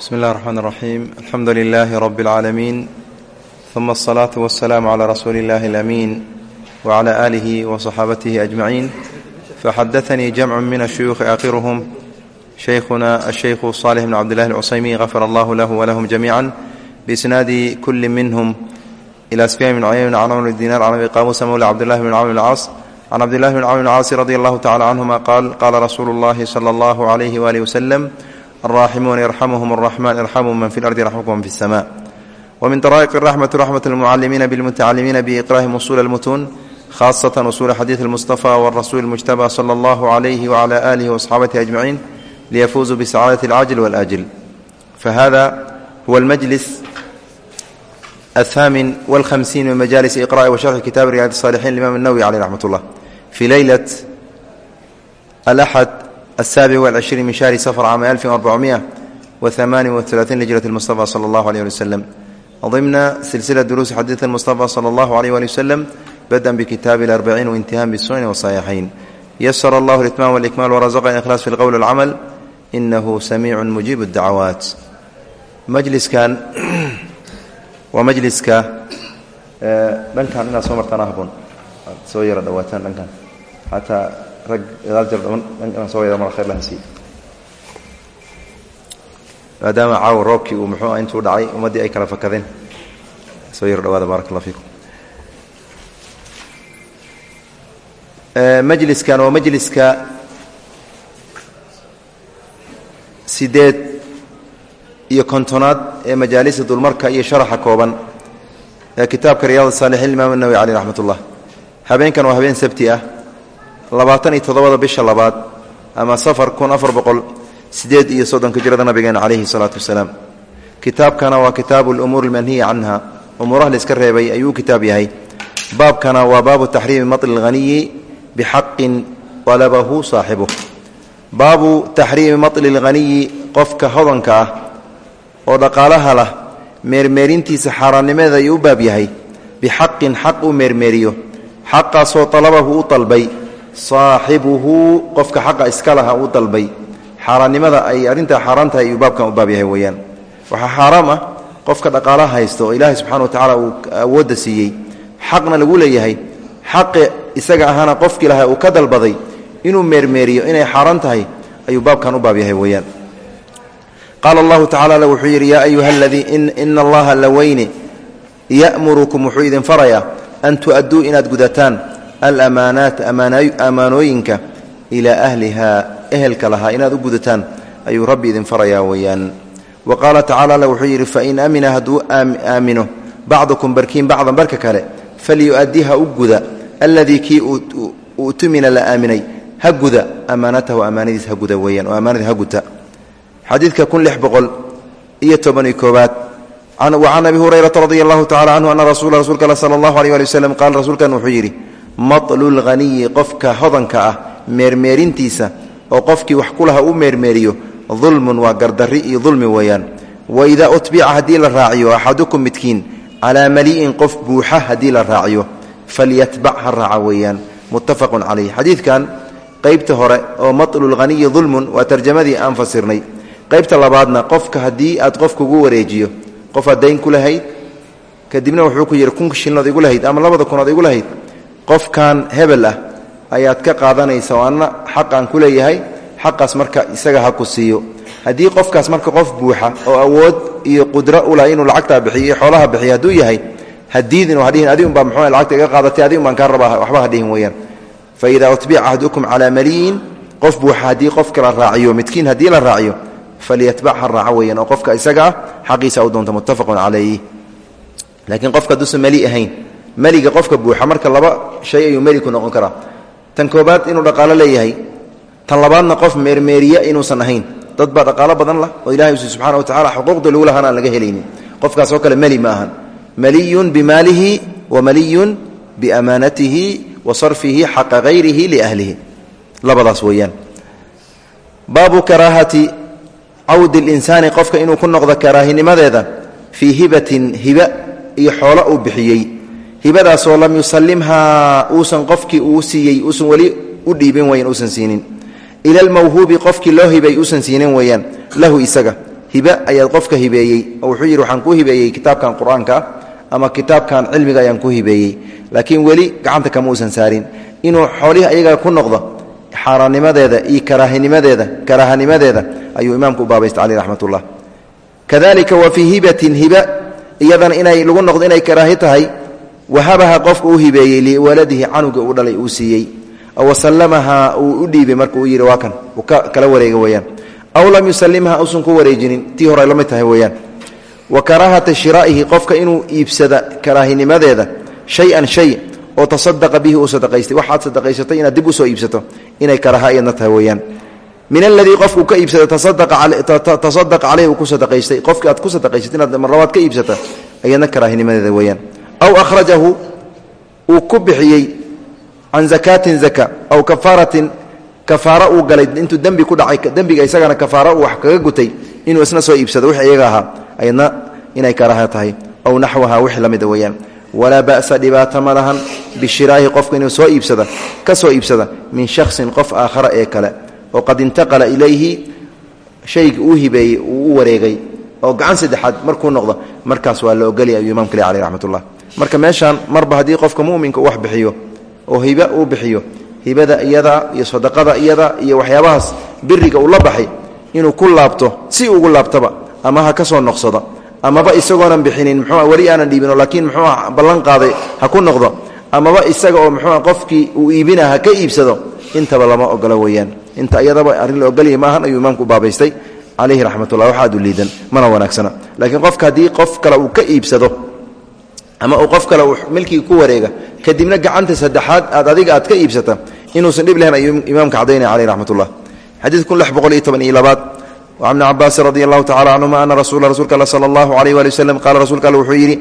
bsmi اllah الرحmn الرaxيim alxamdu لlh rb العaalamiin ثuma الصlaaة والسlaam عlى rasuuli اllahi الأmiin وعlى آlih وصxaabatih أجmaعiin faxadaثnii jamc min الshuyuuخi aakhiruhm shaykhuna الshaykhu صالح bn cabd اllahi الcusaymi غafar allah lah wlahm جamiعا bsnaadi kuli minhm ilى sfyan bn cuyaymin can cmr dinar can abi qaamuusa mowla cabdillahi bn cmr bn caas can cabdillahi bn cmr bn caasi radi allahu tacala canhuma qaal qaala rasuulu اllahi slى اllah عlyh walih wslm الراحمون يرحمهم الرحمن ارحموا من في الأرض يرحمكم من في السماء ومن طرائق الرحمة رحمة المعلمين بالمتعلمين بإقراهم أصول المتون خاصة أصول حديث المصطفى والرسول المجتبى صلى الله عليه وعلى آله وأصحابته أجمعين ليفوزوا بسعادة العاجل والآجل فهذا هو المجلس الثامن والخمسين من مجالس إقراء وشرح كتاب رياض الصالحين الإمام النووي عليه رحمة الله في ليلة الأحد asaabic walcishriin min shahri safar caama afin arbacmiya waamaanin waalaaiin lihijrat mustafa sala allahu aleyh ali waslem dimna silsila duruusi xadiid mustafa sala allahu aleyh ali waslem badan bikitaabi larbaciin waintihaan bisunan wasaxiixayn yasara allahu litmaan walikmaal warasaqa ikhlaas fi lqowl alcamal inahu samiicun mujiib dacawaat majliskan waa majliska dhankan inaad soo martaan haboon aad soo yara dhawaataan dhankan ataa rag gadaal jar dhaman dhankan soo yara mara khayr lahansi maadaama caawa roobkii uu muxuu intuu dhacay ummaddii ay kala fakadeen. Soo yar dhawaada baarak allah fiikum majliskan waa majliska sideed iyo kontonaad ee majaalisa dulmarka iyo sharaxa kooban ee kitaabka riyaad saalixiin imaam nawowi caleyh raxmat ullah habeenkan waa habeen sabti ah labaatan iyo toddobada bisha labaad ama safar kun afar boqol sideed iyo soddonka jirada nabigeena caleyhi salaatu wasalaam. Kitaabkana waa kitaabu lumuur almanhiya canha. Umuuraha la iska reebay ayuu kitaab yahay. Baabkana waa baabu taxriimi matli lhaniyi bixaqin talabahu saaxibuh baabu taxriimi matli lhaniyi qofka hodanka ah oo dhaqaalaha lah meermeerintiisa xaaraannimeeda ayuu u baab yahay. Bixaqin xaq uu meermeeriyo. Xaqaasoo talabahu u dalbay saaxibuhu qofka xaqa iska laha u dalbay. Xaaraannimada ay arrintaa xaaraan tahay ayuu baabkan u baab yahay weeyaan. Waxaa xaaraam ah qofka dhaqaalaha haysta oo ilaahay subxana wa tacaala uu awoodda siiyey. Xaqna lagu leeyahay. Xaqi isaga ahaana qofkii laha uu ka dalbaday inuu meermeeriyo inay xaaraan tahay ayuu baabkan u baab yahay weeyaan. Qaala allahu tacala alle wuxuu yidhi yaa ayuha aladii ina allaha la weyne ya'murukum wuxuu idin farayaa an tu'adduu inaad gudataan alamaanaat amaanooyinka ilaa ahlihaa ehelka lahaa inaad u gudataan ayuu rabbi idin farayaa weeyaan. Wa qaala tacala alle wuxuu yidhi fain amina hadduu aamino bacdukum barkiin bacdan barka kale falyu'addiha u guda alladii kii utumina la aaminay ha guda amaanatahu amaanadiis ha guda weeyaan oo ammaanadii ha guta. Xadiidka kun lix boqol iyo toban iyo koobaad wacan abi hurayrata radi allahu tacala canhu ana rasula rasuulka sala matlu lghaniyi qofka hodanka ah meermeerintiisa oo qofkii wax ku laha u meermeeriyo dulmun waa gardarri iyo dulmi weeyaan. Waidaa utbica haddii la raaciyo axadukum midkiin calaa mali'in qof buuxa haddii la raaciyo falyatbac ha raaca weeyaan. Muttafaqun calayh. Xadiidkan qaybta hore oo matlu lghaniyi dulmun waa tarjamadii aan fasirnay. Qaybta labaadna qofka haddii aad qof kugu wareejiyo qof aad dayn ku lahayd kadibna wuxuu ku yidhi kun shilnood igu lahayd ama labada kunood igu lahayd qofkan hebel ah ayaad ka qaadanaysa oo anna xaqaan ku leeyahay xaqaas marka isaga ha ku siiyo. Haddii qofkaas marka qof buuxa oo awood iyo qudro ulah inuu lacagtaa bixiyo iyo xoolaha bixiyo hadduu yahay hadiidin oo hadhihin adi unbaa muxuu lacagta iga qaadatay adi un baan kaa rabaa waxba hadhihin weeyaan. Fa idaa utbica ahdukum calaa maliyin qof buuxa haddii qofka la raaciyo midkiin haddii la raaciyo falyatbac ha weeyaan oo qofka isaga ah xaqiisa u doonta muttafaqun calayh laakiin qofka hadduusan meli ahayn meliga qofka buuxa marka laba shay ayuu meli ku noqon karaa. Tan koobaad inuu dhaqaalo leeyahay tan labaadna qof meermeeriya inuusan ahayn. Dad baa dhaqaalo badan lah oo ilahay usi subxana wa tacala xuquuqda lagu lahaana aan laga helaynin. Qofkaas oo kale meli ma ahan. Maliyun bimaalihi wa maliyun biamaanatihi wa sarfihi xaqa hayrihi liahlihi labadaas weeyaan. Baabu karaahati cawdi linsaani qofka inuu ku noqdo karaahinimadeeda fii hibatin hiba iyo xoolo uu bixiyey hibadaasoo lam yusallimhaa uusan qofkii uu siiyey uusan weli u dhiibin weyan uusan siinin. Ila almawhuubi qofkii loo hibay uusan siinin weeyaan. Lahu isaga. Hibe ayaad qofka hibeeyey wuxuu yidhi waxaan kuu hibeeyey kitaabkan qur'aanka ama kitaabkan cilmiga ayaan ku hibeeyey. Laakiin weli gacanta kama uusan saarin. Inuu xoolihii ayaga ku noqdo xaaraannimadeeda iyo karaahinimadeeda karaahanimadeeda ayuu imaamku u baabaystay caleyh raxmatullah. Kadalika wa fii hibatin hiba iyadana inay lagu noqdo inay karaahi tahay wahabaha qofka uu hibeeyey liwaladihi canuga uu dhalay uu siiyey wasallamaha uu u dhiibay marka uu yidhi waa kan kala wareega weyaan aw lam yusalimha usan ku wareejinin tii hore ay la mid tahay weyaan wa karaahata shiraa'ihi qofka inuu iibsada karaahinimadeeda shay-an shay oo tasadaqa bihi uu sadaqaystay. Waxaad sadaqaysatay inaad dib u soo iibsato inay karaaha iyadna tahay weyaan min aladii qofkuu ka iibsada tasadaq caleyh uu ku sadaqaystay. Qofkii aad ku sadaqaysatay inaad marlabaad ka iibsata ayadna karaahinimadeeda weyaan aw ahrajahu uu ku bixiyey can zakaatin zaka aw kafaaratin kafaara uu galay intuu dembi ku dhacay dembiga isagana kafaara uu wax kaga gutay inuu isna soo iibsado wix iyaga ahaa ayadna inay karaaha tahay aw naxwaha wix la mida weyaan walaa ba'sa dhibaata ma lahan bishiraahi qofka inuu soo iibsada ka soo iibsada min shaksin qof aakhara ee kale. oo qad intaqala ilayhi shaygii uu hibeeyey uu u wareegay. oo gacan saddexaad markuu noqdo markaas waa la ogolya ayuu imamka le raxmatullah marka meeshaan marba haddii qofka muminka wax bixiyo oo hiba uu bixiyo hibada iyada iyo sadaqada iyada iyo waxyaabahaas biriga uu la baxay inuu ku laabto si ugu laabtaba ama ha ka soo amaba isagoonan bixinin muxuu weli aanan dhiibino laakiin muxuu ballan qaaday ha ku noqdo amaba isaga oo muxuu qofkii uu iibina ha ka iibsado intaba lama ogola weeyaan. Inta iyadaba arrin la ogolya maahan ayuu imaamku baabaystay calayhi raxmatullah wax aad u liidan mana wanaagsana. Laakiin qofka haddii qof kale uu ka iibsado ama uu qof kale milkii ku wareega kadibna gacanta saddexaad aad adiga aad ka iibsata inuusan dhib lahayn ayuu imaamka caddaynaya aleyh raxmat xadiid kun lix boqol iyo toban iyo labaad. Can ibni cabaasin radi allahu tacala canhuma ana rasuula rasuulka all sala allahu alayh waali waslem qaala rasuulka alle wuxuu yidhi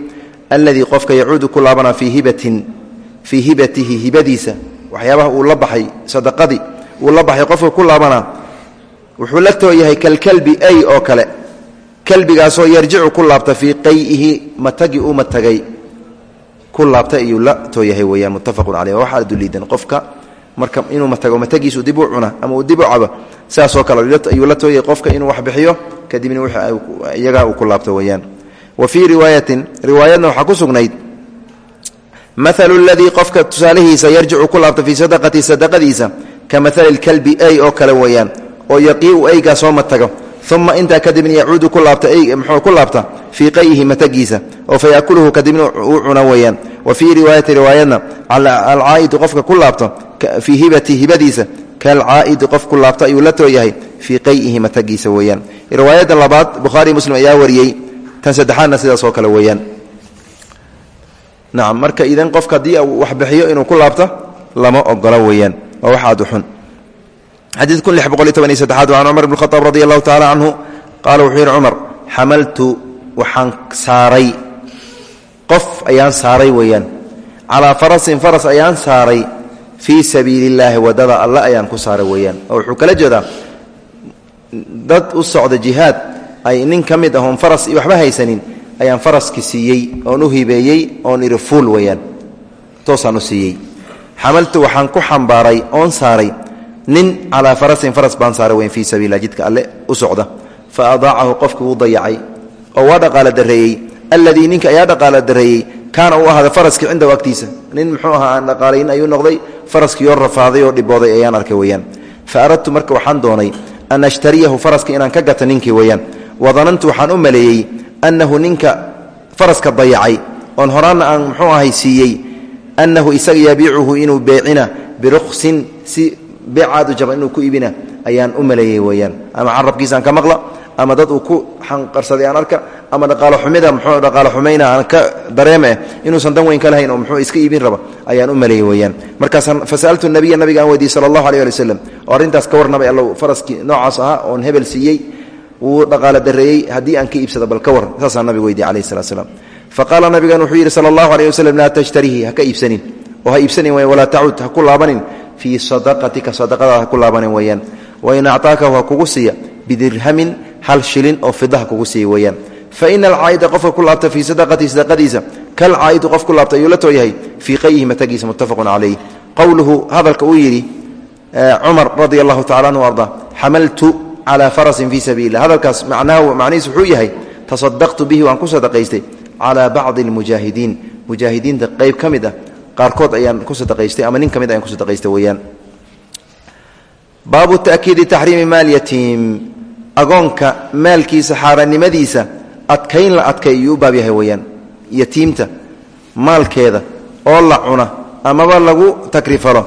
alladii qofka yacuudu ku laabanaa fii hibatin fii hibatihi hibadiisa waxyaabaha uu la baxay sadaqadii uu la baxay qofka ku laabanaa wuxuu la too yahay kalkalbi ay oo kale. Kalbigaasoo yarjicu ku laabta ayuu la too yahay weyaan muttafaqun caleyh waxaa duliidan qofka. Marka inuu matago matagiisu dib u cuna ama uu dib u cabo saasoo kale ayuu la tooyay qofka inuu wax bixiyo kadibna iyagaa uu ku laabto weyaan wa fii riwaayatin riwaayadna waxaa ku sugnayd maalu ladii qofka tusaalihiisa yarjicu ku laabta fii sadaqati sadaqadiisa ka maali kalbi ay oo kale weyaan oo yaqiiu aygaa soo matago uma intaa kadibna yacuudu ku laabta mxuu ku laabta fii qayihi matagiisa oo fa yaakuluhu kadibna uu cuna weyaan wa fii riwaayati riwaayadna alcaa'idu qofka ku laabto fii hibati hibadiisa kalcaa'idi qof ku laabta ayuu la tooyahay fii qayihi matagiisa weyaan riwaayadda labaad bukhaari muslim ayaa wariyey tan saddexaadna sidaas oo kale weyaan nacam marka idan qofka haddii wax bixiyo inuu ku laabto lama ogola weyaan waa xadiid kun lix boqol iyo toban iyo saddexaad can cumar bn khadaab radi allahu tacala canhu qaala wuxuu yidhi cumar xamaltu waxaan saaray qof ayaan saaray weeyaan calaa farasin faras ayaan saaray fii sabiili illaahi waddada alle ayaan ku saaray weeyaan oo wuxuu kala jeedaa dad u socda jihaad ay nin ka mid ah oon faras iyo waxba haysanin ayaan faraski siiyey oon nin calaa farasin faras baan saaray weyn fii sabiililah jidka alle u socda. Fa adaacahu qofkii wuu dayacay oo waa dhaqaala dareeyey alladii ninka ayaa dhaqaala dareeyey kaana uu ahaada faraskii cindahu agtiisa nin muxuu ahaa aan dhaqaalayn ayuu noqday faraskiioo rafaaday oo dhibooday ayaan arkay weyaan fa aradtu marka waxaan doonay an ashtariyahu faraska inaan ka gata ninkii weyaan wadanantu waxaan u maleeyey annahu ninka faraska dayacay. Oon horaanna aan muxuu ahay siiyey annahu isaga yabiicuhu inuu beecina biruksin si beecaadu jaban inuu ku iibina ayaan u maleeyey weyaan ama carabkiisaan ka maqla ama dad uu ku xanqarsaday aan arka ama dhaqaalo xumida muxuu dhaqaalo xumayna aan ka dareeme inuusan dan weyn ka lahayn oo muxuu iska iibin raba ayaan u maleeyey weyaan markaasaan fasa'altu nabiya nabiga aan weydiiyey sala allahu aleyh ali waslem oo arrintaas ka warnabay allow faraskii noocaas ahaa oon hebel siiyey wuu dhaqaalo dareeyey haddii aan ka iibsado bal ka war saasaan nabiga weydiye alayh salat slam faqaala nabigan wuxuu yidhi sala allahu aleyh waslem laa tashtarihi ha ka iibsanin. Oo ha iibsanin walaa tacud ha ku laabanin fii sadaqatika sadaqadaada ha ku laabanin weeyaan. Wain actaakahu ha kugu siiya bidirhamin hal shilin oo fidaha kugu siiya weeyaan. Fa ina alcaa'ida qofka ku laabta fii sadaqatihi sadaqadiisa kalcaa'idu qof ku laabta ayuu la too yahay fii qayihi matagiisa muttafaqun calayh qowluhu hadalka uu yidhi cumar radia allahu tacala anhu arda xamaltu calaa farasin fii sabiili lah hadalkaas macnaha macnihiis wuxuu yahay tasadaqtu bihi waan ku sadaqaystay calaa bacdi almujaahidiin mujaahidiinta qayb ka mid ah qaarkood ayaan ku sadaqaystay ama nin ka mid ayaan ku sadaqaystay weeyaan. Baabu ta'kiidi taxriimi maalyatiim agoonka maalkiisa xaaraannimadiisa adkayn la adkay baab yahay weeyaan. Yatiimta maalkeeda oo la cuna amaba lagu takrifalo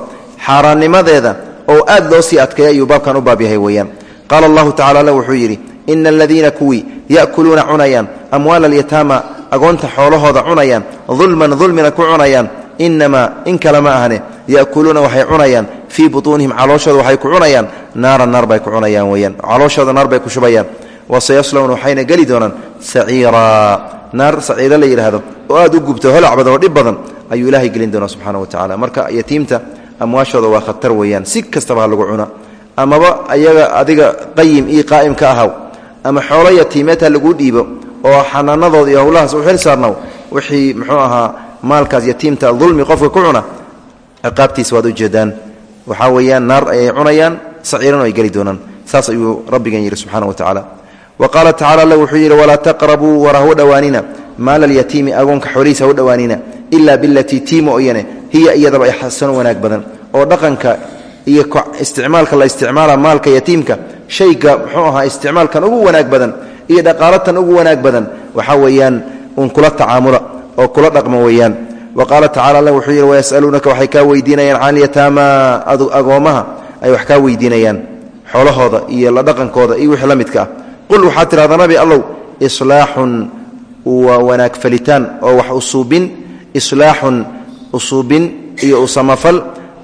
xaaraannimadeeda oo aad loo sii adkeeya ayuu baabkan u baab yahay weeyaan. Qaala allahu tacala alla wuxuu yidhi ina aladiina kuwii ya'kuluuna cunayaan amwaala alyataama agoonta xoolahooda cunayaan dulman dulmina ku cunayaan inamaa in kale ma ahane ya'kuluuna waxay cunayaan fii butuunihim calooshooda waxay ku cunayaan naaran naar bay ku cunayaan weyaan calooshooda naar bay ku shubayaan wasayaslowna waxayna geli doonaan saciiraa naar saciiro la yidhaahdo oo aad u gubto holac badan oo dhib badan ayuu ilaahay gelin doonaa subxaana wa tacala marka yatiimta amwaashooda waa khatar weeyaan si kastaba ha lagu cuna amaba ayaga adiga qayim ahaw ama xoolo yatiimeed laguu dhiibo oo xanaanadooda iyo maalkaas yatiimta dulmi qofka ku cuna ciqaabtiisa waad ujeedaan waxaa weeyaan naar ayay cunayaan saciirana ay geli doonaan. Saas ayuu rabbigan yidhi subxana wa tacaala. Wa qaala alla wuxuu yidhi walaa taqrabuu war ha u dhowaanina maala alyatiimi agoonka xoolihiisa ha u dhowaanina ilaa bilatii tii mooyane hiya iyadaba ay xasano wanaag badan. Oo dhaqanka iyo isticmaalka la isticmaala maalka yatiimka shayga muxuu ahaa isticmaalkan ugu wanaag badan iyo dhaqaalatan ugu wanaag badan waxaa weeyaan un kula tacaamula oo kula dhaqmo weeyaan. Wa qaala tacala alla wuxuu yidhi wayasaluunaka waxay kaa weydiinayaan can alyataama agoommaha ay wax kaa weydiinayaan xoolahooda iyo la dhaqankooda iyo wixii la midka ah. Qul waxaad tidhahdaa nabi allow islaaxun waa wanaag falitaan oo wax usuubin islaaxun usuubin iyo usamafal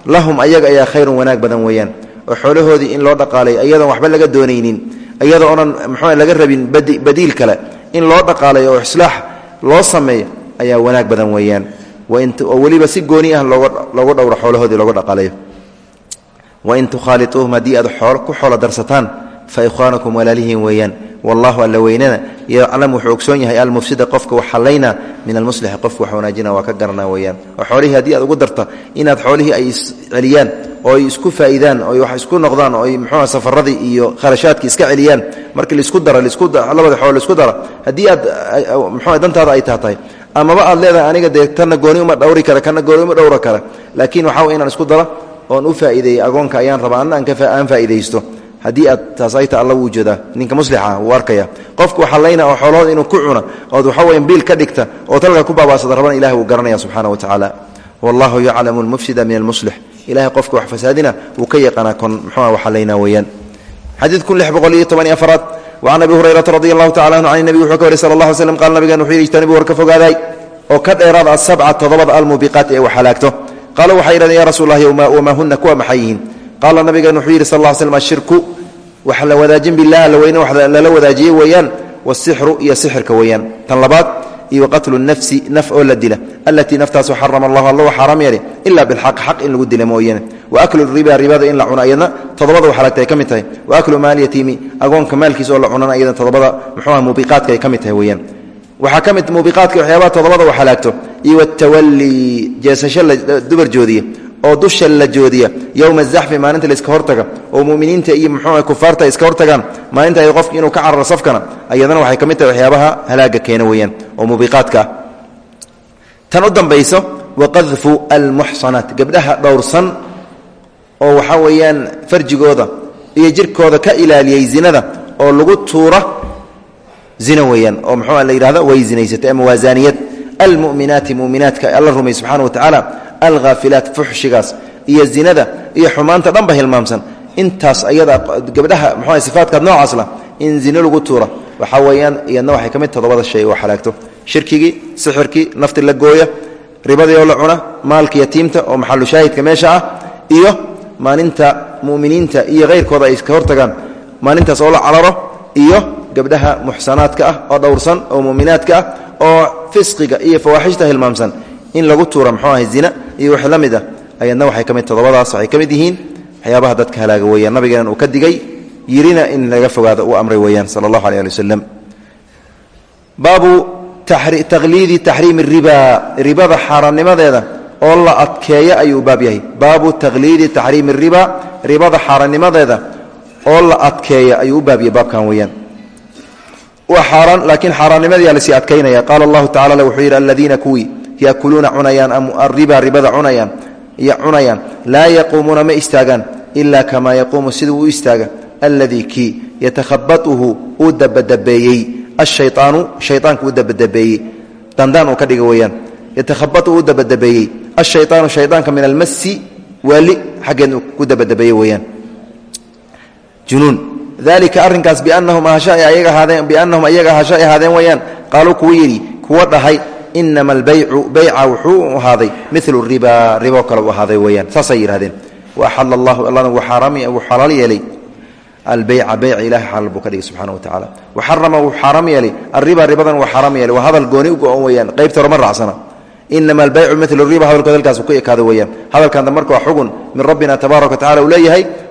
lahum ayaga ayaa khayrun wanaag badan weeyaan. Oo xoolahoodii in loo dhaqaalay ayadoon waxba laga doonaynin iyadoo muxuu laga rabin badiil kale in loo dhaqaalay oo islaax loo sameeyo ayaa wanaag badan weeyaan. Oo weliba si gooni ah loogu dhowro xoolahoodii loogu dhaqaalayo wain tukhaaliuuhum haddii aad ku xoolo darsataan fa ikhwaanukum walaalihiin weeyaan. Wallahu alla weynana yaclam wuxuu ogsoon yahay almufsida qofka wax hallayna min almuslixi qofka wax wanaajina waa ka garana weeyaan. Oo xoolihii haddii aad ugu darta inaad xoolihii ay isceliyaan oo ay isku faa'idaan oo wax isku noqdaan oo ay muxuuha safaradii iyo kharashaadkii iska celiyaan markii la isku dara labada xoolo la isku dara haddii aad muxua dantaada ay taatahay amaba aad leedahay aniga dee tanna gooni uma dhawri kara kana gooni uma dhowra kara laakiin waxaa way inaan isku dara oon u faa'iideeyey agoonka ayaan rabaa anna aan faa'iidaysto haddii aad taas ay ta alla wuu jeedaa ninka muslixa wuu arkaya. Qofku xallayna oo xoolahooda inuu ku cuna ood waxa weyan biil ka dhigta oo talka ku baabaasada rabana ilahi wuu garanaya subxana wa tacaala. Wallahu yaclamu almufsida min almuslix. Ilahay qofka wax fasaadina wuu ka yaqaanaa kon muxuuha waxallayna weeyaan. Xadiid kun lix boqol iyo toban iyo afaraad. Wacan abi hurayrata radi allahu tacala anhu can nebi wuxuu ka wari sala allah slam qala nabigan wuxuu yidhi ijtanibu war ka fogaaday oo ka dheeraada asabca toddobada almuubiqaati ee wax halaagto qaala waxay yidhahdeen ya rasuul lahi wamaa huna kuwa maxay yihiin qaala nabigan wuxuu yidhi sal slm ashirku. Wax la wadaajin bilah lala wadaajiyey weeyaan. Wasixru iyo sixirka weeyaan. Tan labaad iyo waqatlu nafsi naf oo la dila. Allatii naftaasoo xarama allahu alla xaaraam yeelay ila bilxaq xaq in lagu dila mooyaane wa aklu riba ribada in la cuno ayadna toddobada wax halagta ay ka mid tahay. Wa aklu maal yatiimi agoonka maalkiisa oo la cunana ayadna toddobada muxuuha muubiqaadka ay ka mid tahay weeyaan. Waxaa ka mid oo dusha la joodiya. Yowma zaxfi maalinta la iska hortaga oo muminiinta iyo muxuuha kufaarta ay iska hortagaan maalinta ay qofki inuu ka cararo safkana ayadana waxay ka mid tahay waxyaabaha halaaga keena weeyaan oo muubiqaadka ah. Tan u dambayso waqadfu almuxsanaat gabdhaha dhowrsan oo waxaa weeyaan farjigooda iyo jirkooda ka ilaaliyey zinada oo lagu tuura zina weeyaan oo muxuuha la yidhahdo way zinaysatay ama waa almu'minaati mu'minaadka alla rumay subxana wa tacaala alhaafilaat fuxshigaas iyo zinada iyo xumaanta dhanba hilmaamsan. Intaas ayada gabdhaha muxuuha sifaadkaad noocaas lah in zine lagu tuura waxaa weeyaan iyadna waxay ka mid toddobada shay oo halaagto shirkigii sixirkii nafti la gooya ribadii oo la cuna maalka yatiimta oo maxalu shaahidka meesha ah iyo maalinta mu'miniinta iyo khayrkooda ay iska hortagaan maalintaas oo la cararo iyo gabdhaha muxsanaadka ah oo dhowrsan oo mu'minaadka ah oo fisqiga iyo fawaaxishta hilmaamsan. In lagu tuura muxuu ahay zina iyo wixii la ah ayadna waxay ka mid toddobadaas waxay ka mid yihiin waxyaabaha dadka halaaga weeyaan. Nabigeenan uu ka digay yirina in laga fogaado uu amray weeyaan sala allahu aleh ali wasalam baabu taqliidi taxriimi riba ribada xaaraannimadeeda oo la adkeeyo ayuu baab yahay. Baabu taqliidi taxriimi riba ribada xaaraannimadeeda oo la adkeeya ayuu u baabiya baabkan weeyaan laakiin xaaraannimadiyaa la sii adkaynaya. Qaala allahu tacala wuxuu yidhi aladiina kuwii yaakuluuna cunayaan ariba ribada cunayaan cunayaan laa yaquumuuna ma istaagaan ilaa kamaa yaquumu siduu u istaaga. Alladii kii yatakhabatuhu uu dabadabeeyey ashayaanu shayaanku u dabadabeeyey dandaan uu ka dhiga weyaan yatakhabatu uu dabadabeeyey ashayaanu shayaanka min almasi waali xaggeed ku dabadabeeye weyaan junuun dalika arrinkaas biannahum ayaga ahasha ay ahaadeen weyaan qaaluu kuwa yidhi kuwa dhahay inama albaycu bayca wuxuu ahaaday milu riba riboo kale u ahaaday weyaan saasay yidhahdeen waaxala allahu allana wuu xalaal yeelay. Albeyca beyca ilahay xalaal buu ka dhigay subxana wa tacala waxarama wuu xaaraam yeelay. Ribadan wuu xaaraam yeelay. Waa hadal gooni u go-on weyaan qaybta horema raacsana inama albaycu milu riba hadalkood halkaas ku ekaada weyaan hadalkan da marka waa xugun min rabbina tabaaraka wa tacala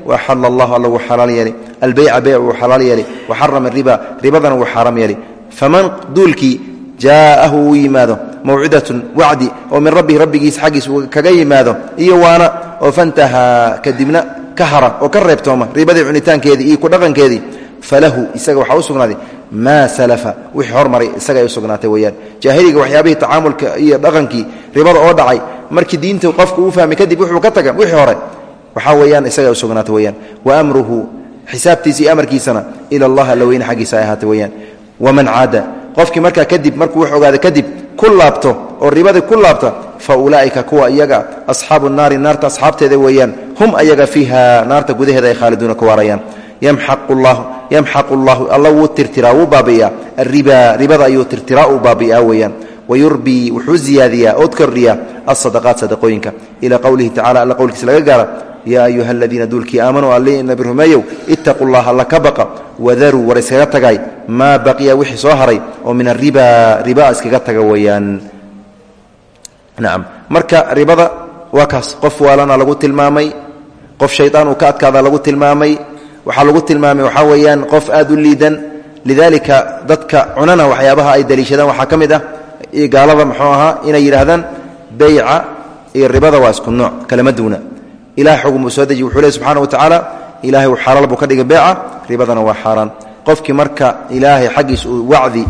waaxala allahu alla wuu xalaal yeelay albeyca beyc wuu xalaal yeelay waxarama riba ribadana wuu xaaraam yeelay faman duulkii jaa'ahu uu yimaado mawcidatun wacdi oo min rabbihi rabbigiis xaggiis uu kaga yimaado iyo waana oo fantahaa kadibna ka hara oo ka reebtooma ribadii cunitaankeedii iyo ku dhaqankeedii falahu isaga waxaa u sugnaaday maa salafa wixii hormaray isaga ay u sugnaatay weyaan jaahiliga waxyaabihii tacaamulka iyo dhaqankii ribada oo dhacay markii diinta qofku uu fahmay kadib wuxuu ka taga hore waxaa weyaan isaga ay u sugnaatay weyaan wa amruhu xisaabtiisa iyo amarkiisana ila allah alla weyne xaggiisa ay ahaatay weyaan waman caada qofkii markaa kadib markuu wax ogaada kadib ku laabto oo ribadii ku laabta fa ulaa'ika kuwa iyaga asxaabu naari naarta asxaabteeda weeyaan hum ayaga fiiha naarta gudaheeda ay khaaliduuna ku waarayaan. Yamxaqu llahu alla wuu tirtiraa wuu baabi'iyaa. Ariba ribada ayuu tirtiraa uu baabi'iyaa weeyaan. Wayurbii wuxuu ziyaadiyaa ood kordhiyaa asadaqaat sadaqooyinka. Ilaa qowlihi tacala alla qowlkiisa laga gaara yaa ayuha aladiina duulkii aamanuu alli nabi rumeeyow ittaquu llaha ka baqa wadaruu war iskaga tagay maa baqiya wixii soo haray oo min ariba riba iskaga taga weeyaan. Nacam marka ribada waa kaas qof waalana lagu tilmaamay qof shaydaan uu ka adkaada lagu tilmaamay waxaa lagu tilmaamay waxaa weeyaan qof aad u liidan lidaalika dadka cunana waxyaabaha ay daliishadaan waxaa ka mid ah gaalada muxuu ahaa inay yidhaahdaan beyca iyo ribada waa isku nooc kalama duuna ilahay xugum buu soo dejiy wuxuu ley subxana wa tacaala ilahay xalaal buu ka dhigay beeca ribadana waa xaaraan. Qofkii marka ilaahay xaggiis uu wacdi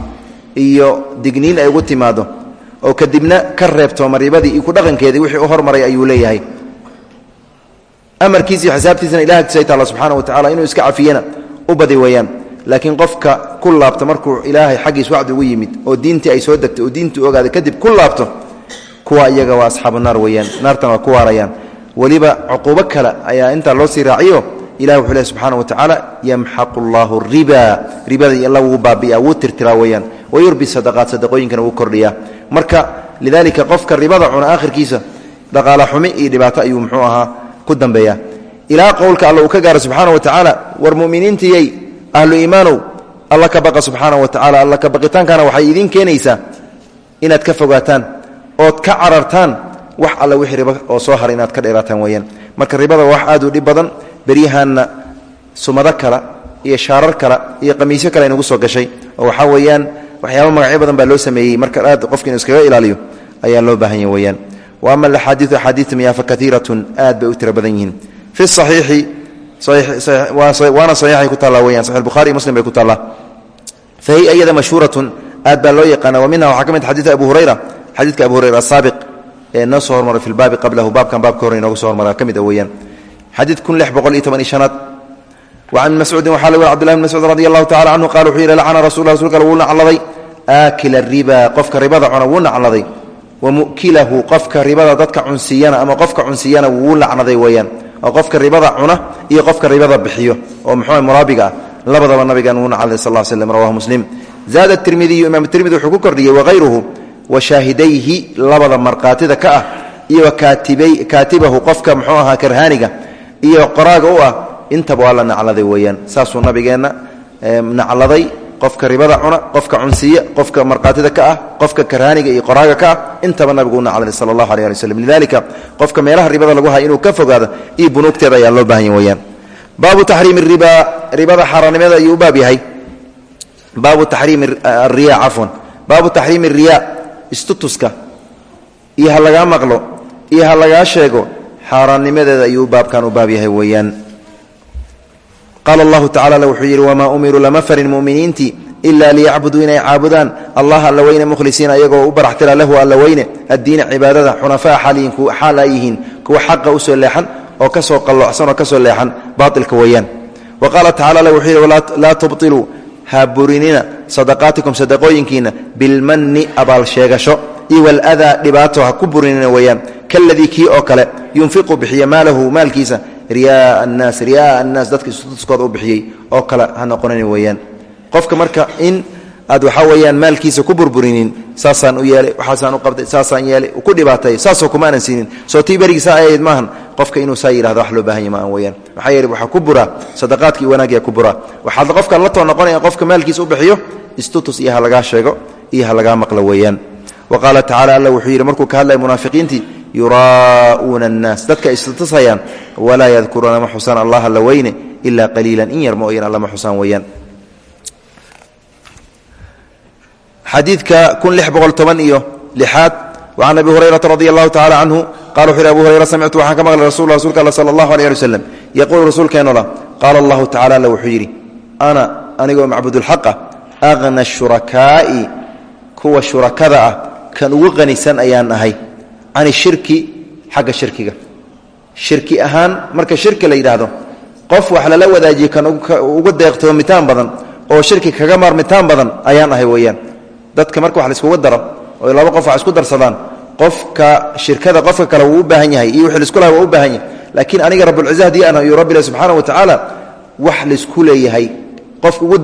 iyo digniin ay ugu timaado oo kadibna ka reebtooma ribadii iyo ku dhaqankeedii wixii u hormaray ayuu leeyahay. Amarkiisii xisaabtiisana ilaha agtiisa ay taalla subxaana wa tacala inuu iska cafiyana u badi weeyaan. Laakiin qofka ku laabto markuu ilaahay xaggiis wacdi ugu yimid oo diintii ay soo degtay oo diintii ogaaday kadib ku laabto kuwa iyaga waa asxaabu naar weeyaan naartan waa ku waarayaan weliba cuquubo kale ayaa intaa loo sii raaciyo ilahi wuxuu leh subxaana wa tacaala yamxaqu allahu riba ribadii alla wuu baabi'a wuu tirtiraa weeyaan. Wayurbi sadaqaat sadaqooyinkana wuu kordhiyaa. Marka lidaalika qofka ribada cuna aakhirkiisa dhaqaala xumi iyo dhibaato ayuu muxuu ahaa ku dambeeya ilaa qowlka alla uu ka gaaro subxaana wa tacaala war muminiintiyey ahlu iimaanow alla ka baqa subxaana wa tacala alla ka baqitaankana waxay idiin keenaysaa inaad ka fogaataan ood ka carartaan wax alla wixii riba oo soo haray inaad ka dheeraataan weeyaan. Marka ribada wax aad u dhib badan beryahaanna sumado kale iyo shaarar kale iyo qamiisyo kale inagu soo gashay. Oo waxaa weeyaan waxyaaba magacyo badan baa loo sameeyey. Marka aad qofka iskaga ilaaliyo ayaa loo baahan yahy weyaan wa alaxaadiiu axaadiitu miyaa fa kaiiratun bay u tiro badan yihiin. Fi saxiixi waana saxiixay ku taallaa weyaan saxix bukhari muslim bay ku taallaa. Fa iyada mashhuuratun aad baa loo yaqaana wa minha waxaa ka mid xadiiu abu hurayra xadiidka abu hurayra asaabiq noo hormaray fi lbaabi qablahu baabkan baabka hore inooga soo hormara ka mid xadiid kun lix boqol iyo toban iyo shanaad. Wacan mascuudin waxaa lagu cbdullahi bn mascuud radi allahu tacala canhu qala wuxuu yidhi lacana rasul rasulka wuu nacladay. Aakila riba qofka ribada cuna wuu nacladay. Wa mukilahu qofka ribada dadka cunsiyana ama qofka cunsiyana wuu lacnaday weeyaan. Oo qofka ribada cuna iyo qofka ribada bixiyo oo muxuu muraabiga ah. Labadaba nabigan wuu nacladay sal slm rawahu muslim. Zaada tirmidiyu imaam tirmidi wuxuu ku kordhiyey wahayruhu wa shaahidayhi labada markhaatida ka ah iyo kaatibahu qofka muxuu ahaa karhaaniga iyo qoraaga u ah intaba waa la nacladay weeyaan. Saasuu nabigeenna nacladay qofka ribada cuna qofka cunsiya qofka markhaatida ka ah qofka karhaaniga iyo qoraaga ka ah intaba nabigu u nacladay sala allahu aleh ali waslem lidalika qofka meelaha ribada lagu haya inuu ka fogaado iyo bunuugteeda ayaa loo baahanya weyaan baabu taxriimi riba ribada xaaraanimada ayuu u baab yahay. Baabu taxriimi ariya cafwan. Baabu taxriimi riya istutuska iyo ha lagaa maqlo iyo ha lagaa sheego xaaraannimadeeda ayuu baabkan u baab yahay weeyaan. Qaala allahu tacala wuxuu yidhi wamaa umiruu lama farin muminiintii ila liyacbuduu inay caabudaan. Allah alla weyne mukhlisiina iyagoo u baraxtira lahu alla addiina cibaadada xunafaa xaaliyiin xaal ay yihiin. Kuwa xaqa u soo leexan oo ka soo qalloocsan oo ka soo leexan baailka weeyaan. Wa qaala tacala wuxuu yidhi laa tubtiluu ha burinina sadaqaatikum sadaqooyinkiina bilmanni abaal sheegasho. Iyo waladaa dhibaato ha ku burinina weeyaan. Kaladii kii oo kale yunfiqu bixiya maalahu maalkiisa riyaaa annaas riyaaa annaas dadka istutuskooda u bixiyey oo kale ha noqonin weeyaan. Qofka marka in aad waxaa weyaan maalkiisa ku burburinin saasaan u yeelay waxaasaan u qabtay saasaan yeelay ku dhibaatay saasoo kuma aanan siinin. Soo tii berigiisa ayayd maahan qofka inuu saa yidhahdo wax loo baahan ya maahan weyaan maxaa yeele waxaa ku buraa sadaqaadka iyo ku buraa waxaad qofkan la too noqonaya qofka maalkiisa u bixiyo istutus iyo ha lagaa sheego iyo ha lagaa maqlo weeyaan. Wa qaala tacala alla wuxuu yidhi markuu ka hadlaya munaafiqiintii yuraa'uuna annaas. Dadka istutushayaan walaa yadkuruuna ma xusaan allaha la weyne ilaa qaliilan in yar mooyan alla ma xusaan weeyaan. Xadiidka kun lix boqol toban iyo lixaad wacan abi hurayrata radi allahu tacala canhu qala wuxu yhi abu hurayra samictu waxaan ka maqlay rasul rasulka all sala allahu alيh ali waslem yaquulu rasuulkeennola qaala allahu tacala alla wuxuu yidhi ana anigoo macbudulxaqa aqna shurakaa'i kuwa shurakada ah kan ugu qanisan ayaan ahay can ishirki xagga shirkiga shirki ahaan marka shirki la yidhaahdo qof wax lala wadaajiye kan ugu deeqtoomitaan badan oo shirki kaga maarmitaan badan ayaan ahay weeyaan dadka marka wax oo laba qof wax isku darsadaan qofka shirkada qofka kale wuu u baahan yahay iyo wixii la isku laha waa u baahan yahay. Laakiin aniga rabulciza haddii aan iyo rabbi ilahi wa tacaala wax la isku leeyahay. Qofka ugu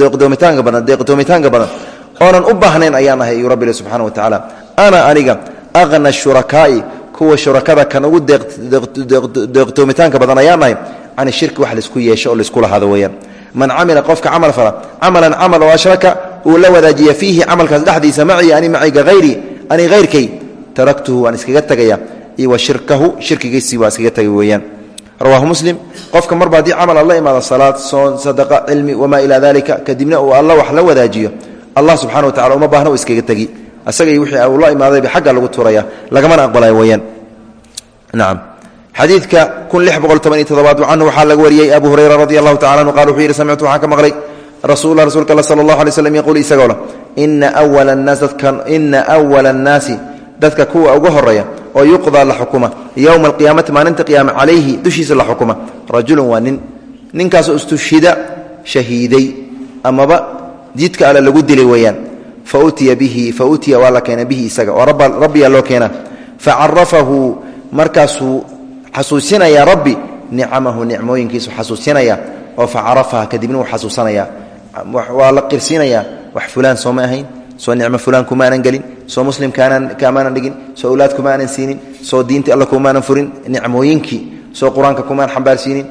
deeqdoomitaanka badan deeqtoomitaanka badan oonan u baahnayn ayaan ahay iyo rabbi ilahi wa tacaala ana aniga aqna shurakaa'i kuwa shurakada kan ugu deeqtoomitaanka badan ayaan ahay can shirki wax la isku yeesho oo la isku lahaado weeyaan man camila qofka camal fala camalan camal oo ashraka uu la wadaajiya fiihi camalkaas dhexdiisa macii ani maciga hayrii ani hayrkay taraktuhu waan iskaga tegaya wa shirkahu shirkigiisii waa iskaga tegay weeyaan. Rawaahu muslim qofka marba haddii camal alla imaado salaad soon sadaqa cilmi wamaa ilaa dalika kadibna uu alla wax la wadaajiyo allah subxana wa tacala uma baahna uu iskaga tegi asaga iyo wixii xadiidka kun lix boqol toban iyo todobaad canhu waxaa laga wariyey abu hurayra radi allahu tacala anhu qala wuxuu yidhi samictu waxaan ka maqlay rasuula rsulka all sala allahu alay slm yaquul isagoo leh ina awala annaasi dadka kuwa ugu horreeya oo yuqdaa la xukuma yowma alqiyaamati maalinta qiyaama calayhi dushiisa la xukuma rajulun waa nin ninkaasoo istushhida shahiiday amaba jidka alle lagu dilay weeyaan fa utiya bihi fa utiya waa la keena bihi isaga oo rabbiyaa loo keena facarafahu markaasuu xasuusinaya rabbi nicamahu nicmooyinkiisu xasuusinaya oo facarafaha kadibna uu xasuusanaya. Waa la qirsiinaya wax fulaan soo ma ahayn soo nicmo fulaan kuma aanan gelin soo muslim kaamaanan dhigin soo awlaad kuma aanan siinin soo diintii alla kumaanan furin nicmooyinkii soo qur'aanka kumaan xambaarsiinin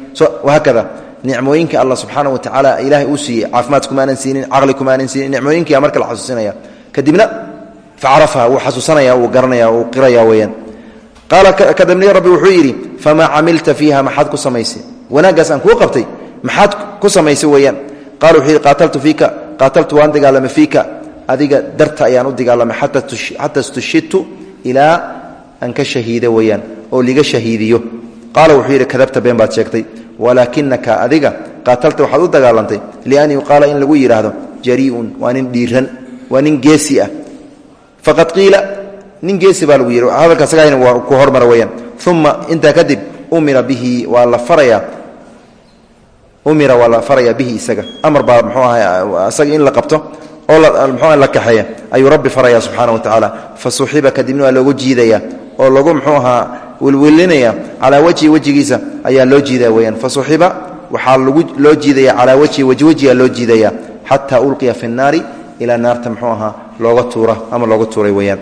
haakada nicmooyinka alla subxaana wa tacaala ilaahay uu siiyey caafimaad kumaanan siinin caqli kumaanan siinin nicmooyinkia marka la xasuusinaya. Kadibna facarafaha wuu xasuusanaya wuu garanaya wuu qiraya weyaan qaala kadabniye rabbi wuxuu yidhi famaa camilta fiiha maxaad ku samaysay? Wanaaggaas aan kuu qabtay maxaad ku samaysay weeyaan. Qala wuxuu yidhi qaataltu fiika qaataltu waan dagaalamay fiika. Adiga darta ayaan u dagaalamay xata istushidtu ilaa aan ka shahiida weeyaan oo liga shahiidiyo. Qaala wuxuu yidhi kadabta been baad sheegtay. Walaakinaka adiga qaatalta waxaad u dagaalantay. Lian yuqaala in lagu yidhaahdo jarii'un waa nin dhiiran waa nin geesi baa lagu yidhi hadalka asagana waa ku hormara weeyaan. Uma intaa kadib umira bihi waa la farayaa umira waa la faraya bihi isaga. Amar baa mxuu aha isaga in la qabto oo mxuu la kaxeeya. Ayuu rabbi faraya subxaana wa tacaala fa suxiba kadibna waa loogu jiidaya oo lagu mxuu ahaa wilwilinaya calaa wajhi wejigiisa ayaa loo jiidaya weyaan fa suxiba waxaa lagu loo jiidaya calaa wajhi wejwejiga loo jiidaya xataa ulqiya fi nnaari ilaa naarta mxuu ahaa looga tuura ama looga tuuray weyaan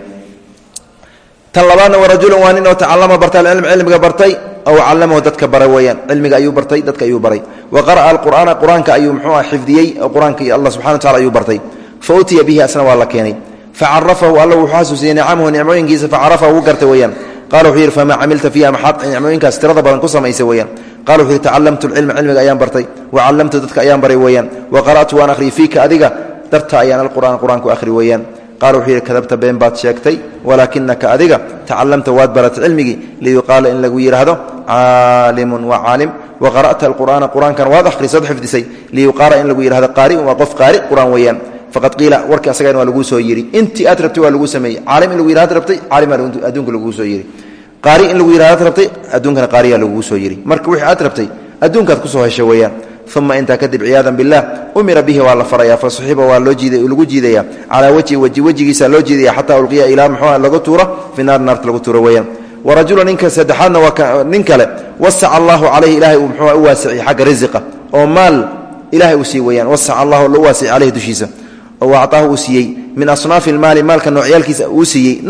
tan labaadna warajulun waa nin oo tacalama bartay alcilm cilmiga bartay aw callamahu dadka baray weeyaan. Cilmiga ayuu bartay dadka ayuu baray. Wa qara'a alqur'aana qur'aanka ayuu mxuu ah xifdiyey oo qur'aanka allah subxana wa tacala ayuu bartay. Fa utiya bihi asna waa la keenay. Facarafahu alla wuxuu xasuusiyey nicamahu nicmooyinkiisa facarafahu wuu gartay weeyaan. Qala wuxuu yidhi famaa camilta fiiha maxaad nicmooyinkaas tirada badan ku samaysay weeyaan. Qala wuxuu yidhi tacallamtu alcilma cilmiga ayaan bartay. Wa callamtu dadka ayaan baray weeyaan. Wa qara'tu waan akhriyi fiika adiga darta ayaan alqur'aan qur'aanku akhri weeyaan qaala wuxuu yidhi kadabta been baad sheegtay walaakinaka adiga tacallamta waad baratay cilmigii liyuqaala in lagu yidhaahdo caalimun waa caalim wa qara'ta alqur'aana qur'aankan waad akhrisood xifdisay liyuqaara in lagu yidhahdo qaari'un waa qof qaari qur'aan weeyaan faqad qiila warkii asagana waa laguu soo yidhi intii aad rabtay waa laguu sameeyey caalim in lagu yidhahd rabtay caalim adduunka laguu soo yidhi qaari in lagu yidhahd rabtay adduunkana qaariyaa laguu soo yidhi marka wixii aad rabtay adduunkaad ku soo heshay weeyaan uma intaa kadib ciyaadan bilah umira bihi waa la faraya fa suxiba waa lagu jiidaya calaa wajhi wji wejigiisa loo jiidaya xataa ulqiya ilaa muxua laga tuuro fi naari naarta lagu tuuro weeyaan. Warajula ninka saddexaadna waa nin kale wasaca allahu calayhi ilahay uu muxua u waasiciy xagga risiqa oo maal ilahay uu sii weyaan wasaca allahu la waasici caleyhi dushiisa oo acطaahu uu siiyey. Min asnaafi lmaali maalka noocyaalkiisa uu siiyey